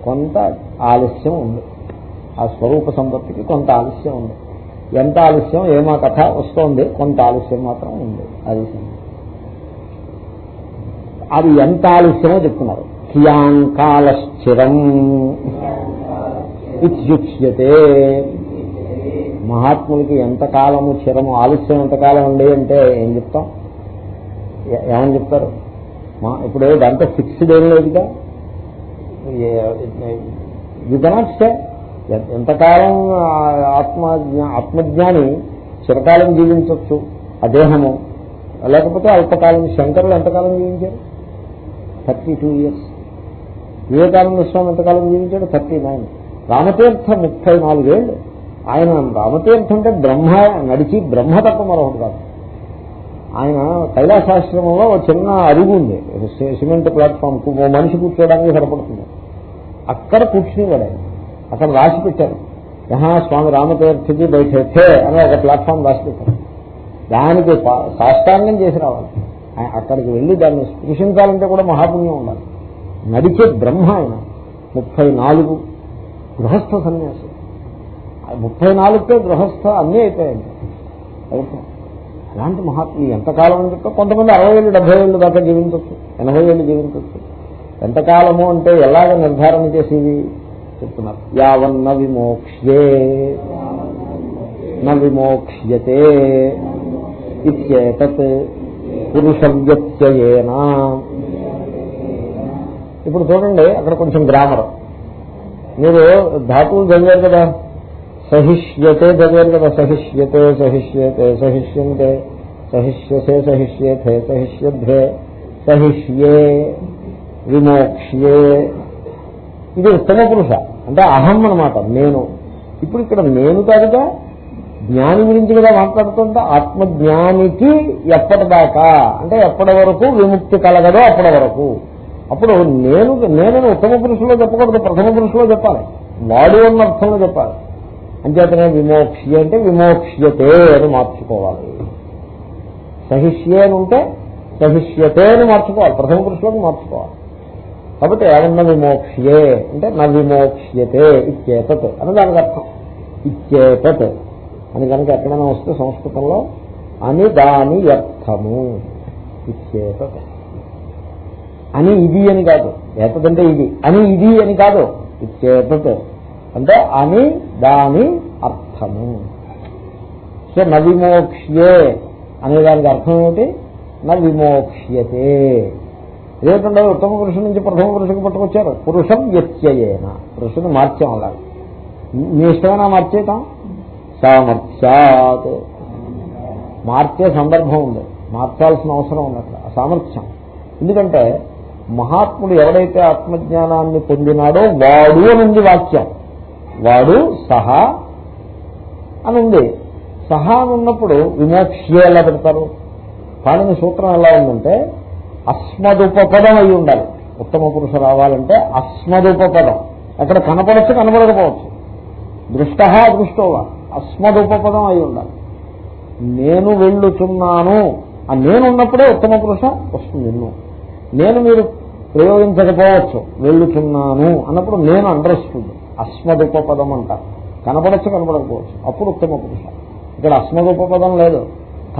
[SPEAKER 1] కొంత ఆలస్యం ఉంది. ఆ స్వరూప సంపత్తికి కొంత ఆలస్యం ఉంది. ఎంత ఆలస్యం? ఏమా కథ వస్తోంది? కొంత ఆలస్యం మాత్రం ఉంది. అది అది ఎంత ఆలస్యమో చెప్తున్నారు. కియాంకాలశ్చిరం ఇత్యుచ్యతే మహాత్ములకి ఎంతకాలము చిరము ఆలస్యం ఎంతకాలం ఉండే అంటే ఏం చెప్తాం? ఏమని చెప్తారు? మా ఇప్పుడు దాంట్లో ఫిక్స్డ్ ఏం లేదుగా? యు కెనాట్ సే ఎంతకాలం ఆత్మ ఆత్మజ్ఞాని చిరకాలం జీవించవచ్చు ఆ దేహము. లేకపోతే అల్పకాలం శంకరులు ఎంతకాలం జీవించారు? Thirty two years Vivekananda Swami ఎంతకాలం జీవించాడు? థర్టీ నైన్ రామతీర్థ ముప్పై నాలుగేళ్ళు ఆయన రామతీర్థ అంటే బ్రహ్మ నడిచి బ్రహ్మ తప్ప మరొకటి కాదు. ఆయన కైలాసాశ్రమంలో ఒక చిన్న అరుగు ఉంది. సిమెంట్ ప్లాట్ఫామ్కు ఓ మనిషి కూర్చోవడానికి సరిపడుతుంది. అక్కడ కూర్చునేవాడు ఆయన. అక్కడ రాసి పెట్టారు యహా స్వామి రామతీర్థకి బయటే అని ఒక ప్లాట్ఫామ్ రాసి పెట్టారు దానికి సాష్టాంగం చేసి రావాలి. అక్కడికి వెళ్ళి దాన్ని స్పృశించాలంటే కూడా మహాపుణ్యం ఉండాలి. నడిచే బ్రహ్మ ఆయన. ముప్పై నాలుగు గృహస్థ సన్యాసి. ముప్పై నాలుగుతో గృహస్థ అన్నీ అయిపోయాయి. అలాంటి మహాత్ములు ఎంతకాలం అని చెప్తే కొంతమంది అరవై ఏళ్ళు డెబ్బై ఏళ్ళు దాకా జీవించవచ్చు ఎనభై ఏళ్ళు జీవించవచ్చు ఎంతకాలము అంటే ఎలాగ నిర్ధారణ చేసేది? చెప్తున్నారు. యావన్న విమోక్ష్యే. నవిమోక్ష్యతే విమోక్ష్యతే ఇత్యేతత్ పురుషవ్యత్యేనా ఇప్పుడు చూడండి అక్కడ కొంచెం గ్రామర్ మీరు ధాతువులు చదివారు కదా? సహిష్యతే చదివారు కదా? సహిష్యతే సహిష్యతే సహిష్యంతే. సహిష్యసే సహిష్యేతే సహిష్యధ్రే సహిష్యే విమోక్ష్యే. ఇది ఉత్తమ పురుష. అంటే అహం అనమాట నేను. ఇప్పుడు ఇక్కడ నేను కాదుగా జ్ఞాని గురించి కదా మాట్లాడుతుంటే. ఆత్మజ్ఞానికి ఎప్పటిదాకా? అంటే ఎప్పటి వరకు విముక్తి కలగదో అప్పటి వరకు. అప్పుడు నేను నేను ఉత్తమ పురుషులో చెప్పకూడదు ప్రథమ పురుషులో చెప్పాలి. వాడు అన్న అర్థంలో చెప్పాలి. అంచేతనే విమోక్ష్య అంటే విమోక్ష్యతే అని మార్చుకోవాలి. సహిష్యే అని ఉంటే సహిష్యతే అని మార్చుకోవాలి. ప్రథమ పురుషులకు మార్చుకోవాలి. కాబట్టి ఏమన్నా విమోక్ష్యే అంటే నా విమోక్ష్యతే ఇచ్చేతత్ అని దానికి అర్థం. ఇచ్చేతత్ అని కనుక ఎక్కడైనా వస్తే సంస్కృతంలో అని దాని అర్థము ఇచ్చేతత్. అని ఇది అని కాదు. ఏతదంటే ఇది. అని ఇది అని కాదు. ఇచ్చేతత్ అంటే అని దాని అర్థము. సో నవిమోక్ష్యే అనే దానికి అర్థం ఏమిటి? నవిమోక్ష్యతే ఏమిటంటే ఉత్తమ పురుషుల నుంచి ప్రథమ పురుషుకు పట్టుకొచ్చారు. పురుషం వ్యత్యయేన. పురుషుని మార్చాం అలా మీ ఇష్టమైనా మార్చేతాం సామర్థ్యాత్. మార్చే సందర్భం ఉంది. మార్చాల్సిన అవసరం ఉన్నట్లు సామర్థ్యం. ఎందుకంటే మహాత్ముడు ఎవడైతే ఆత్మజ్ఞానాన్ని పొందినాడో వాడు అనుంది వాక్యం. వాడు సహా అని సహా అనున్నప్పుడు విమోక్ష్య ఎలా పెడతారు? పాడిన సూత్రం ఎలా ఉందంటే అస్మదుపపదం అయి ఉండాలి. ఉత్తమ పురుష రావాలంటే అస్మదుపపదం. అక్కడ కనపడచ్చు కనపడకపోవచ్చు. దృష్ట దృష్టోవా అస్మదుపపదం అయి ఉండాలి. నేను వెళ్ళుచున్నాను. ఆ నేను ఉన్నప్పుడే ఉత్తమ పురుష వస్తుంది నువ్వు నేను మీరు ప్రయోగించకపోవచ్చు వెళ్ళుతున్నాను అన్నప్పుడు నేను అండర్స్టూడ్ అస్మదుపపదం అంట. కనపడచ్చు కనపడకపోవచ్చు. అప్పుడు ఉత్తమ పురుష. ఇక్కడ అస్మదుపపదం లేదు.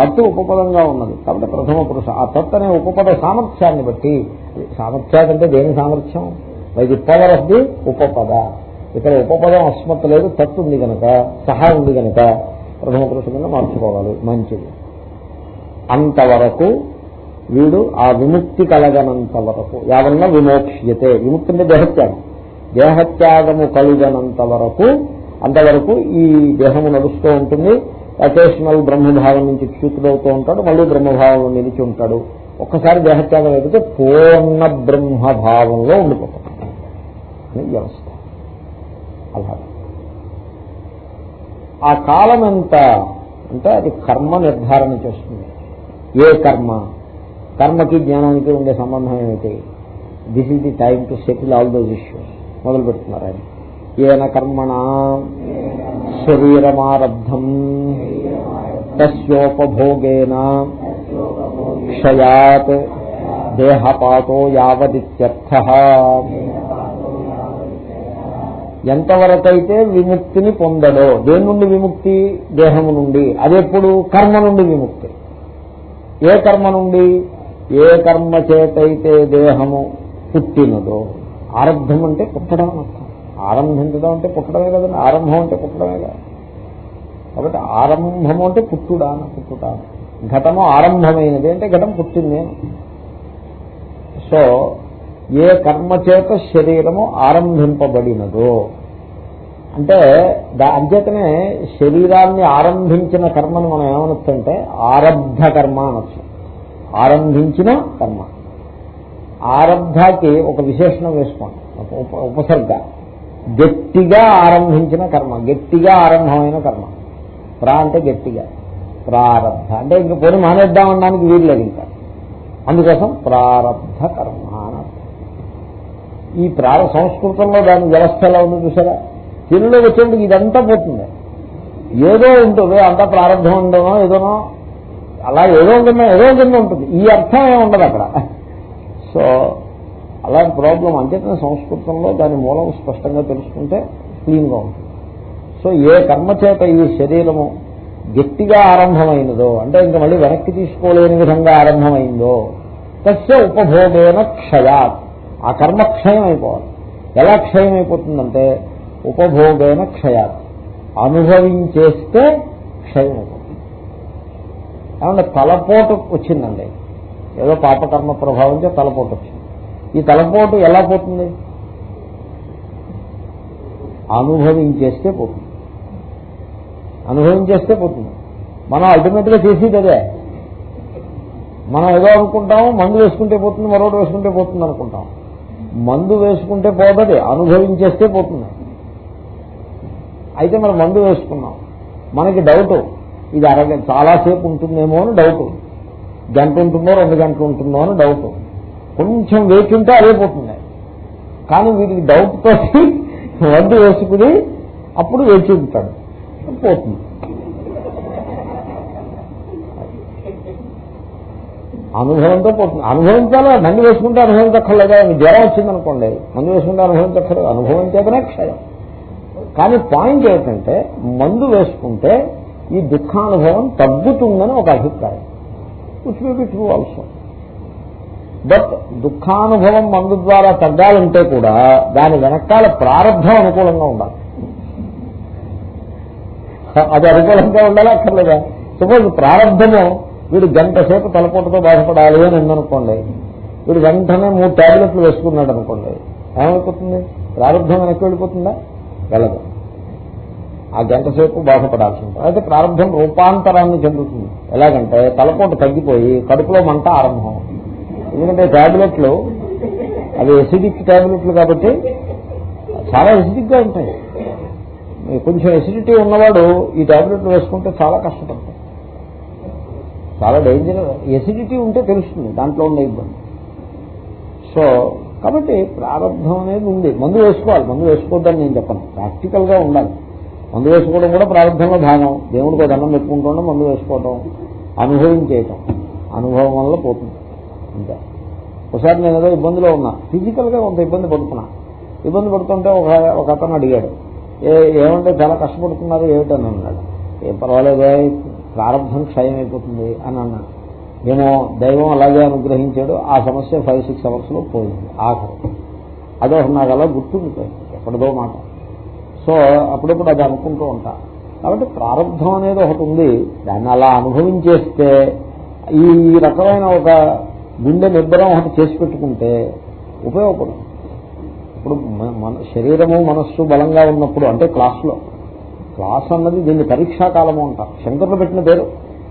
[SPEAKER 1] తత్తు ఉపపదంగా ఉన్నది. కాబట్టి ప్రథమ పురుష. ఆ తత్ అనే ఉపపద సామర్థ్యాన్ని బట్టి సామర్థ్యాలంటే దేని సామర్థ్యం? By the power of the ఉపపద. ఇక్కడ ఉపపదం అస్మత్ లేదు తత్తు ఉంది కనుక సహా ఉంది కనుక ప్రథమ పురుష కింద మార్చుకోవాలి. మంచిది. అంతవరకు వీడు ఆ విముక్తి కలగనంత వరకు యావన్న విమోక్ష్యతే విముక్తి అంటే దేహత్యాగం. దేహత్యాగము కలుగనంత వరకు అంతవరకు ఈ దేహము నడుస్తూ ఉంటుంది. అకేషనల్ బ్రహ్మభావం నుంచి చ్యుతుడవుతూ ఉంటాడు మళ్ళీ బ్రహ్మభావంలో నిలిచి ఉంటాడు. ఒక్కసారి దేహత్యాగం అయితే పూర్ణ బ్రహ్మభావంలో ఉండిపోతాడు. వ్యవస్థ. అలా ఆ కాలం ఎంత అంటే అది కర్మ నిర్ధారణ చేస్తుంది. ఏ కర్మ? కర్మకి జ్ఞానానికి ఉండే సంబంధం ఏమిటి? This is the time to settle all those issues మొదలు పెడుతున్నారు ఆయన. ఏన కర్మణ శరీరమారబ్ధం తస్యోపభోగేన క్షయాత్ దేహపాతో యావదిత్యర్థ. ఎంతవరకైతే విముక్తిని పొందడో దేని నుండి విముక్తి? దేహము నుండి. అదెప్పుడు? కర్మ నుండి విముక్తి. ఏ కర్మ నుండి? ఏ కర్మ చేతైతే దేహము పుట్టినదో ఆరంభం అంటే పుట్టడం అర్థం. ఆరంభించడం అంటే పుట్టడమే కదండి. ఆరంభం అంటే పుట్టడమే కదా. కాబట్టి ఆరంభము అంటే పుట్టుడా పుట్టుడా ఘటము ఆరంభమైనది అంటే ఘటం పుట్టింది. సో ఏ కర్మ చేత శరీరము ఆరంభింపబడినదో. అంటే దా అంచేతనే శరీరాన్ని ఆరంభించిన కర్మను మనం ఏమనొచ్చంటే ఆరబ్ధ కర్మ అనొచ్చు. ఆరంభించిన కర్మ. ఆరబ్ధకి ఒక విశేషణం వేసుకోండి. ఉప- ఉపసర్గ. గట్టిగా ఆరంభించిన కర్మ. గట్టిగా ఆరంభమైన కర్మ. ప్రా అంటే గట్టిగా. ప్రారబ్ధ అంటే ఇంక పోనీ మానేద్దామనడానికి వీలు లేదు ఇంకా. అందుకోసం ప్రారబ్ధ కర్మ ఈ ప్రార సంస్కృతంలో దాని వ్యవస్థ ఎలా ఉంది చూసారా తెలుగులో వచ్చేందుకు ఇదంతా పోతుంది. ఏదో ఉంటుంది. అంతా ప్రారంభం ఉండనో ఏదోనో అలా ఏదో కింద ఏదో కింద ఉంటుంది. ఈ అర్థం ఏమి ఉండదు అక్కడ. సో అలాంటి ప్రాబ్లం అంచేతనే సంస్కృతంలో దాని మూలం స్పష్టంగా తెలుసుకుంటే క్లీన్గా ఉంటుంది. సో ఏ కర్మచేత ఈ శరీరము గట్టిగా ఆరంభమైనదో అంటే ఇంకా మళ్ళీ వెనక్కి తీసుకోలేని విధంగా ఆరంభమైందో తస్య ఉపభోగేన క్షయాత్. ఆ కర్మ క్షయం అయిపోవాలి ఎలా క్షయం అయిపోతుందంటే ఉపభోగేన క్షయాత్. అనుభవించేస్తే క్షయం అయిపోతుంది ఏమంటే తలపోటు వచ్చిందండి. ఏదో పాపకర్మ ప్రభావంతో తలపోటు వచ్చింది. ఈ తలపోటు ఎలా పోతుంది? అనుభవించేస్తే పోతుంది. అనుభవించేస్తే పోతుంది. మనం అల్టిమేట్గా చేసేది అదే. మనం ఏదో అనుకుంటాము మందు వేసుకుంటే పోతుంది మరొకటి వేసుకుంటే పోతుంది అనుకుంటాం మందు వేసుకుంటే పోతుంది అనుభవించేస్తే పోతుంది. అయితే మనం మందు వేసుకున్నాం. మనకి డౌట్. ఇది అరగ చాలాసేపు ఉంటుందేమో అని డౌట్ గంట ఉంటుందో రెండు గంటలు ఉంటుందో అని డౌట్ కొంచెం వేకింటే అదే పోతుంది కానీ వీటికి డౌట్ తోటి వడ్డు వేసుకుని అప్పుడు వేచి ఉంటాడు పోతుంది. అనుభవంతో పోతుంది. అనుభవించాలా మందు వేసుకుంటే అనుభవించక్కర్లేదా జ్వరం వచ్చిందనుకోండి. మందు వేసుకుంటే అనుభవించక్కర్లేదు అనుభవించేతనే క్షయం. కానీ పాయింట్ ఏంటంటే మందు వేసుకుంటే ఈ దుఃఖానుభవం తగ్గుతుందని ఒక అభిప్రాయం. Which may be true also but దుఃఖానుభవం మందు ద్వారా తగ్గాలంటే కూడా దాని వెనకాల ప్రారంభం అనుకూలంగా ఉండాలి. అది అనుకూలంగా ఉండాలి అక్కర్లేదా? సపోజ్ ప్రారంభము వీడు గంట సేపు తలపోటుతో బాధపడాలి అని ఉందనుకోండి. వీడు వెంటనే మూడు టాబ్లెట్లు వేసుకున్నాడు అనుకోండి ఏమైపోతుంది? ప్రారంభం వెనక్కి వెళ్ళిపోతుందా? వెళ్ళదు. ఆ గంట సేపు బాధపడాల్సి ఉంటుంది అయితే ప్రారంభం రూపాంతరాన్ని చెందుతుంది. ఎలాగంటే తలపోటు తగ్గిపోయి కడుపులో మంట ఆరంభం. ఎందుకంటే టాబ్లెట్లు అవి ఎసిడిక్ టాబ్లెట్లు కాబట్టి చాలా ఎసిడిక్గా ఉంటాయి. కొంచెం ఎసిడిటీ ఉన్నవాడు ఈ టాబ్లెట్లు వేసుకుంటే చాలా కష్టపడతాడు. చాలా డేంజర్ ఎసిడిటీ ఉంటే తెలుస్తుంది దాంట్లో ఉన్న ఇబ్బంది. సో కాబట్టి ప్రారంభం అనేది ఉంది. మందు వేసుకోవాలి. మందు వేసుకోవద్దని నేను చెప్పను. ప్రాక్టికల్గా ఉండాలి. మందు వేసుకోవడం కూడా ప్రారంభంలో భాగం దేవుడికి దండం పెట్టుకుంటుండడం మందు వేసుకోవటం అనుభవించేయటం అనుభవం వల్ల పోతుంది. ఇంకా ఒకసారి నేను ఏదో ఇబ్బందిలో ఉన్నా. ఫిజికల్గా కొంత ఇబ్బంది పడుతున్నా. ఇబ్బంది పడుతుంటే ఒక ఒక అతను అడిగాడు ఏ ఏమంటే చాలా కష్టపడుతున్నారు ఏమిటని అన్నాడు. ఏం పర్వాలేదే ప్రారంభం క్షయం అయిపోతుంది అని అన్నాడు. ఏమో దైవం అలాగే అనుగ్రహించాడు. ఆ సమస్య ఫైవ్ సిక్స్ అవర్స్లో పోయింది. ఆఖరు. అదో నాకు అలా గుర్తుండిపోయింది ఎప్పటిదో మాట. సో అప్పుడప్పుడు అది అనుకుంటూ ఉంటా. కాబట్టి ప్రారంభం అనేది ఒకటి ఉంది. దాన్ని అలా అనుభవించేస్తే ఈ రకమైన ఒక గుండె నిబ్బరం ఒకటి చేసి పెట్టుకుంటే ఉపయోగపడుతుంది ఇప్పుడు మన శరీరము మనస్సు బలంగా ఉన్నప్పుడు అంటే క్లాస్లో క్లాస్ అన్నది దీన్ని పరీక్షా కాలము అంటారు. శంకర్లు పెట్టిన పేరు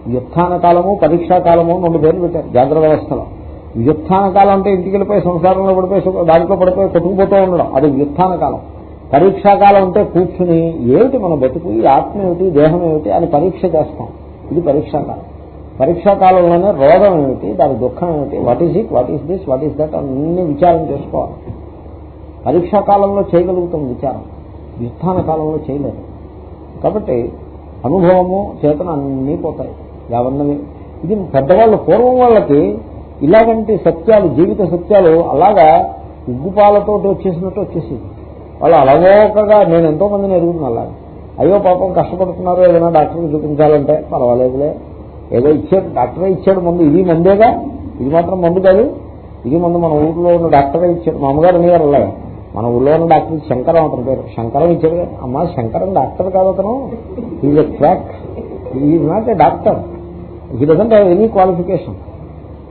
[SPEAKER 1] వ్యుత్థాన కాలము పరీక్షా కాలము రెండు పేర్లు పెట్టారు జాగ్రత్త వ్యవస్థలో. వ్యుత్థాన కాలం అంటే ఇంటికి వెళ్ళిపోయి సంసారంలో పడిపోయి దాంట్లో పడిపోయి కొట్టుకుపోతూ ఉండడం అది వ్యుత్థాన కాలం. పరీక్షా కాలం అంటే కూర్చుని ఏమిటి మన బతుకు? ఈ ఆత్మ ఏమిటి? దేహం ఏమిటి? అని పరీక్ష చేస్తాం. ఇది పరీక్షాకాలం. పరీక్షాకాలంలోనే పరీక్షా కాలంలోనే రోగం ఏమిటి? దాని దుఃఖం ఏమిటి? What is it what is this what is that అన్ని విచారం చేసుకోవాలి. పరీక్షాకాలంలో చేయగలుగుతాం విచారం. విస్థాన కాలంలో చేయలేదు కాబట్టి అనుభవము చేతన అన్నీ పోతాయి. యావన్నవి ఇది పెద్దవాళ్ళు పూర్వం వాళ్ళకి ఇలాగంటి సత్యాలు జీవిత సత్యాలు అలాగా ఉగ్గుపాలతో వచ్చేసినట్టు వచ్చేసింది వాళ్ళు అలవోకగా నేను ఎంతో మందిని ఎరుగుతున్నా అలాగే అయ్యో పాపం కష్టపడుతున్నారు ఏదైనా డాక్టర్కి చూపించాలంటే పర్వాలేదులే. ఏదో ఇచ్చాడు డాక్టరే ఇచ్చాడు మందు. ఇది మందేగా? ఇది మాత్రం మందు కాదు. ఇది మందు మన ఊర్లో ఉన్న డాక్టరే ఇచ్చాడు. మా అమ్మగారు అనేవారు అలాగే మన ఊళ్ళో ఉన్న డాక్టర్ శంకరం అంటారు పేరు. శంకరం ఇచ్చాడు అమ్మ శంకరం డాక్టర్ కాదు అతను. Is a crack is not a doctor he doesn't have any qualification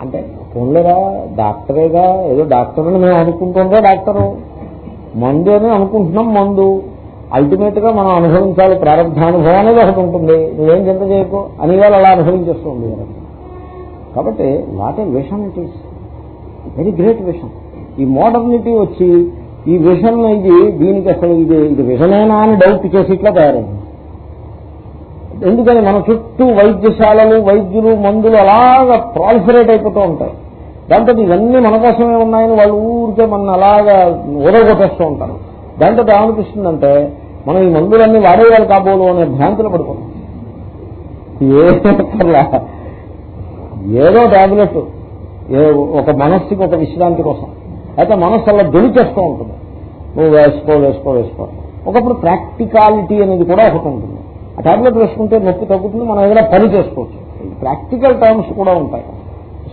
[SPEAKER 1] అంటే ఫోన్లేరా డాక్టరేగా? ఏదో డాక్టర్ అని మేము అనుకుంటుందో డాక్టరు. మందు అని అనుకుంటున్నాం మందు. అల్టిమేట్గా మనం అనుభవించాలి ప్రారంభానుభవం అనేది ఒకటి ఉంటుంది. నువ్వేం చింత చేయకు. అని వాళ్ళు అలా అనుభవించేస్తుంది. కాబట్టి what a vision it is very great vision ఈ మోడర్నిటీ వచ్చి ఈ విషన్ ఇది దీనికి అసలు ఇది ఇది విషనేనా అని డౌట్ చేసి ఇట్లా తయారైంది. ఎందుకని మన చుట్టూ వైద్యశాలలు వైద్యులు మందులు అలాగా ప్రాలిఫరేట్ అయిపోతూ ఉంటాయి. దాంతో ఇవన్నీ మన కోసమే ఉన్నాయని వాళ్ళు ఊరికే మన అలాగా ఊరగొట్టేస్తూ ఉంటారు. దాంతో ఏమనిపిస్తుందంటే మనం ఈ మందులన్నీ వాడేవాళ్ళు కాబోలు అనే భ్రాంతులు పడుకోవడం ఏదో టాబ్లెట్ ఒక మనస్సుకి ఒక విశ్రాంతి కోసం. అయితే మనస్సు అలా దొలిచేస్తూ ఉంటుంది. నువ్వు వేసుకో వేసుకో వేసుకో. ఒకప్పుడు ప్రాక్టికాలిటీ అనేది కూడా ఒకటి ఉంటుంది. ఆ టాబ్లెట్ వేసుకుంటే నొప్పి తగ్గుతుంది మనం ఏదైనా పని చేసుకోవచ్చు. ప్రాక్టికల్ టర్మ్స్ కూడా ఉంటాయి.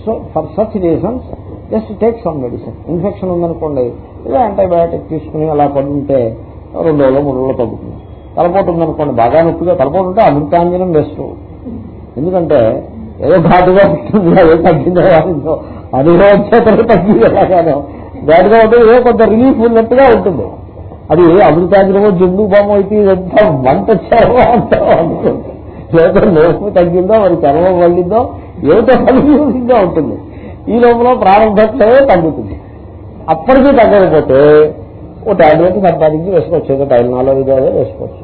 [SPEAKER 1] So for such reasons just take some medicine infection ఉందనుకోండి ఏదో యాంటీబయాటిక్ తీసుకుని అలా పడుంటే రెండు రోజులు మూడు రోజులు తగ్గుతుంది తలపోటు ఉందనుకోండి బాగా నొప్పిగా తలపోటు ఉంటే అమృతాంజనం బెస్ట్ ఎందుకంటే ఏదో ఘాటుగా ఉంటుంది అదే తగ్గిందో వాడిందో అది వచ్చేతను తగ్గింది ఎలాగానో ఘాటుగా ఉంటే ఏదో కొంత రిలీఫ్ ఉన్నట్టుగా ఉంటుంది. అది అమృతాంజనమో జండు బామో అయితే ఇదంతా వంట వచ్చారో అంటావు అనుకుంటుంది లేదా నొప్పి తగ్గిందో మరి చర్మం వల్లిందో ఏమిటో కన్ఫ్యూజింగ్గా ఉంటుంది. ఈ లోపల ప్రారంభంలో తగ్గుతుంది. అప్పటికీ తగ్గకపోతే ఓ టాబ్లెట్ సంపాదించి వేసుకోవచ్చు. ఏదో టైల్నాలో ఇదో అదో వేసుకోవచ్చు.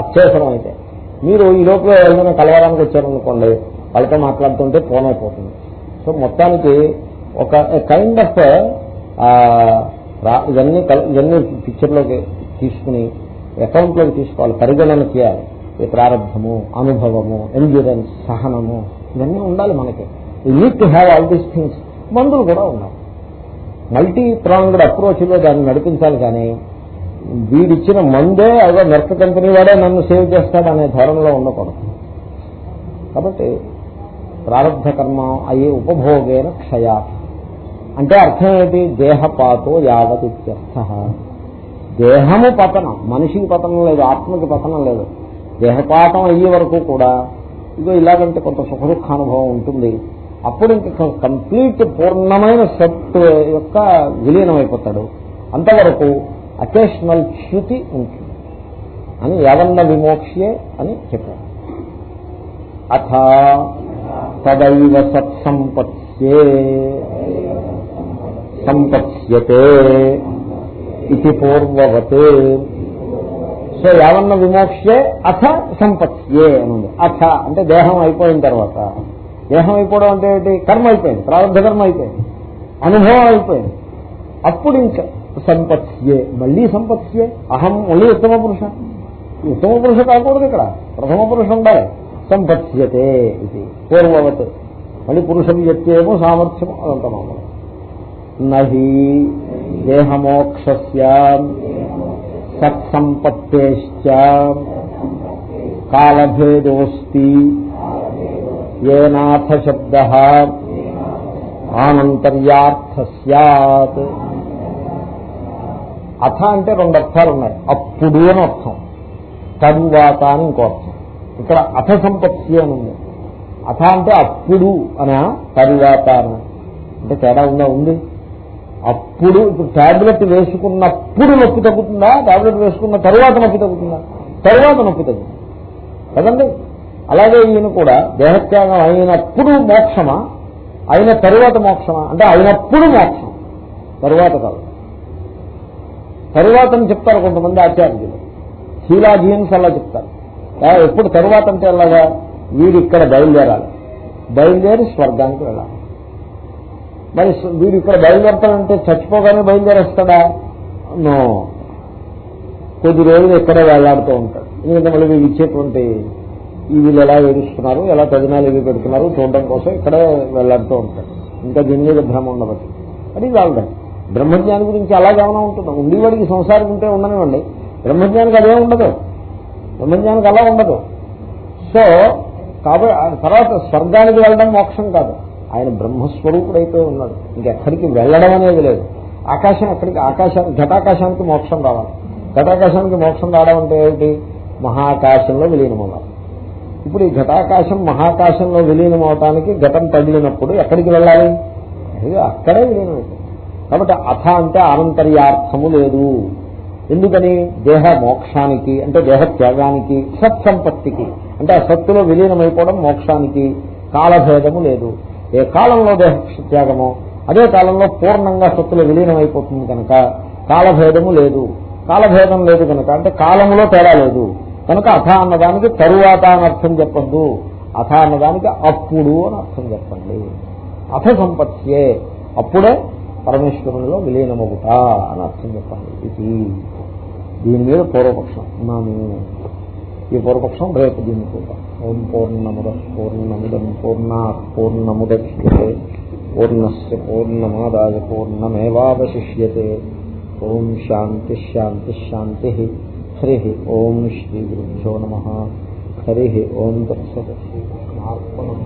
[SPEAKER 1] అత్యవసరం అయితే. మీరు ఈ లోపల ఏదైనా కలవడానికి వచ్చారనుకోండి వాళ్ళతో మాట్లాడుతుంటే ఫోన్ అయిపోతుంది. సో మొత్తానికి ఒక కైండ్ ఆఫ్ ఇవన్నీ ఇవన్నీ పిక్చర్లోకి తీసుకుని అకౌంట్లోకి తీసుకోవాలి. పరిగణన చేయాలి ఈ ప్రారంభము అనుభవము ఎండ్యూరెన్స్ సహనము ఇవన్నీ ఉండాలి మనకి. You to have all these things మందులు కూడా ఉన్నాయి. మల్టీ ప్రాంగ్డ్ అప్రోచ్లో దాన్ని నడిపించాలి కానీ వీడిచ్చిన మందే అదో మెర్క్ కంపెనీ వాడే నన్ను సేవ్ చేస్తాడు అనే ధోరణిలో ఉండకూడదు. కాబట్టి ప్రారంభ కర్మ అయ్యే ఉపభోగేన క్షయా. అంటే అర్థం ఏంటి? దేహపాతో యావత్ దేహము పతనం మనిషికి పతనం లేదు ఆత్మకి పతనం లేదు. దేహపాతం అయ్యే వరకు కూడా ఇదో ఇలాగంటే కొంత సుఖ దుఃఖానుభవం ఉంటుంది. అప్పుడు ఇంకా కంప్లీట్ పూర్ణమైన సత్ యొక్క విలీనం అయిపోతాడు అంతవరకు అకేషనల్ చ్యుతి ఉంటుంది అని యావన్న విమోక్ష్యే అని చెప్పారు. అథ తదైవ సత్సంపత్స్యే. సంపత్స్యతే. ఇది పూర్వవతే. సో యావన్న విమోక్షే అథ సంపత్స్యే అని అథ అంటే దేహం అయిపోయిన తర్వాత. దేహం అయిపోవడం అంటే ఏంటి? కర్మ అయిపోయింది. ప్రారంభ కర్మ అయిపోయింది. అనుభవం అయిపోయింది. అప్పుడు ఇంకా సంపత్స్యే. మళ్ళీ సంపత్స్యే. అహం మళ్ళీ ఉత్తమ పురుష. ఉత్తమ పురుష కాకూడదు ఇక్కడ. ప్రథమ పురుషం ఉండాలి. సంపత్స్యతే ఇది. పూర్వవత్. మళ్ళీ పురుషం వ్యక్తేమో సామర్థ్యం అదంతా మామూలు. నహి దేహమోక్ష సత్సంపత్తేశ్చ. కాలభేదోస్తి ఏనాథ శబ్ద ఆనంతర్యార్థ సత్ అథ అంటే రెండు అర్థాలు ఉన్నాయి అప్పుడు అని అర్థం. తరువాత అని ఇంకో అర్థం. ఇక్కడ అథ సంపత్తి అని ఉంది. అథ అంటే అప్పుడు అనా తరువాత అని. అంటే తేడా ఉందా? ఉంది. అప్పుడు ఇప్పుడు టాబ్లెట్ వేసుకున్నప్పుడు నొప్పి తగ్గుతుందా? టాబ్లెట్ వేసుకున్న తరువాత నొప్పి తగ్గుతుందా? తరువాత నొప్పి తగ్గుతుంది. కదండి? అలాగే ఈయన కూడా దేహత్యాగం అయినప్పుడు మోక్షమా? అయిన తరువాత మోక్షమా? అంటే అయినప్పుడు మోక్షం. తరువాత కాదు. తరువాత అని చెప్తారు కొంతమంది ఆచార్యులు. శీలాజీన్స్ అలా చెప్తారు. ఎప్పుడు తరువాత అంటే అలాగా వీడు ఇక్కడ బయలుదేరాలి. బయలుదేరి స్వర్గానికి వెళ్ళాలి. మరి వీడు ఇక్కడ బయలుదేరతాడంటే చచ్చిపోగానే బయలుదేరేస్తాడా? నో. కొద్ది రోజులు ఇక్కడే వేలాడుతూ ఉంటాడు. ఎందుకంటే మళ్ళీ వీళ్ళు ఇచ్చేటువంటి వీళ్ళు ఎలా ఏడుస్తున్నారు ఎలా తదినాలు ఇవి పెడుతున్నారు చూడడం కోసం ఇక్కడే వెళ్ళాడుతూ ఉంటాడు. ఇంకా దీని మీద భ్రమ ఉండబట్టి అది వాళ్ళ బ్రహ్మజ్ఞాని గురించి అలా గమనం ఉంటుంది. ఉండేవాడికి సంసారం ఉంటే ఉండనివ్వండి. బ్రహ్మజ్ఞానికి అదే ఉండదు. బ్రహ్మజ్ఞానికి అలా ఉండదు. సో కాబట్టి తర్వాత స్వర్గానికి వెళ్ళడం మోక్షం కాదు. ఆయన బ్రహ్మస్వరూపుడైతే ఉన్నాడు. ఇంకెక్కడికి వెళ్ళడం అనేది లేదు. ఆకాశం అక్కడికి ఆకాశానికి ఘటాకాశానికి మోక్షం రావాలి. ఘటాకాశానికి మోక్షం రావడం అంటే ఏమిటి? మహాకాశంలో విలీనమవ్వాలి. ఇప్పుడు ఈ ఘటాకాశం మహాకాశంలో విలీనం అవటానికి ఘటం తగిలినప్పుడు ఎక్కడికి వెళ్ళాలి? అక్కడే విలీనం కాబట్టి అథ అంటే ఆనంతర్యార్థము లేదు. ఎందుకని? దేహ మోక్షానికి అంటే దేహ త్యాగానికి సత్సంపత్తికి. అంటే ఆ సత్తులో విలీనమైపోవడం మోక్షానికి. కాలభేదము లేదు. ఏ కాలంలో దేహ త్యాగమో అదే కాలంలో పూర్ణంగా సత్తులో విలీనమైపోతుంది కనుక కాలభేదము లేదు. కాలభేదం లేదు కనుక అంటే కాలములో తేడా లేదు. కనుక అథ అన్నదానికి తరువాత అని అర్థం చెప్పద్దు. అథ అన్నదానికి అప్పుడు అని అర్థం చెప్పండి. అథ సంపత్యే అప్పుడే పరమేశ్వరునిలో విలీనమగుట అని అర్థం చెప్పండి. ఇది దీని మీద పూర్వపక్షం. ఉన్నాను ఈ పూర్వపక్షం రేపు దీన్ని చూద్దాం. ఓం పూర్ణముద పూర్ణమిదం పూర్ణా పూర్ణముద్యతే పూర్ణస్ పూర్ణమాదాయ పూర్ణమేవాశిష్యే ఓం శాంతి హరి ఓం శ్రీ గురుభ్యో నమ. హరి ఓం దర్శకర్పణం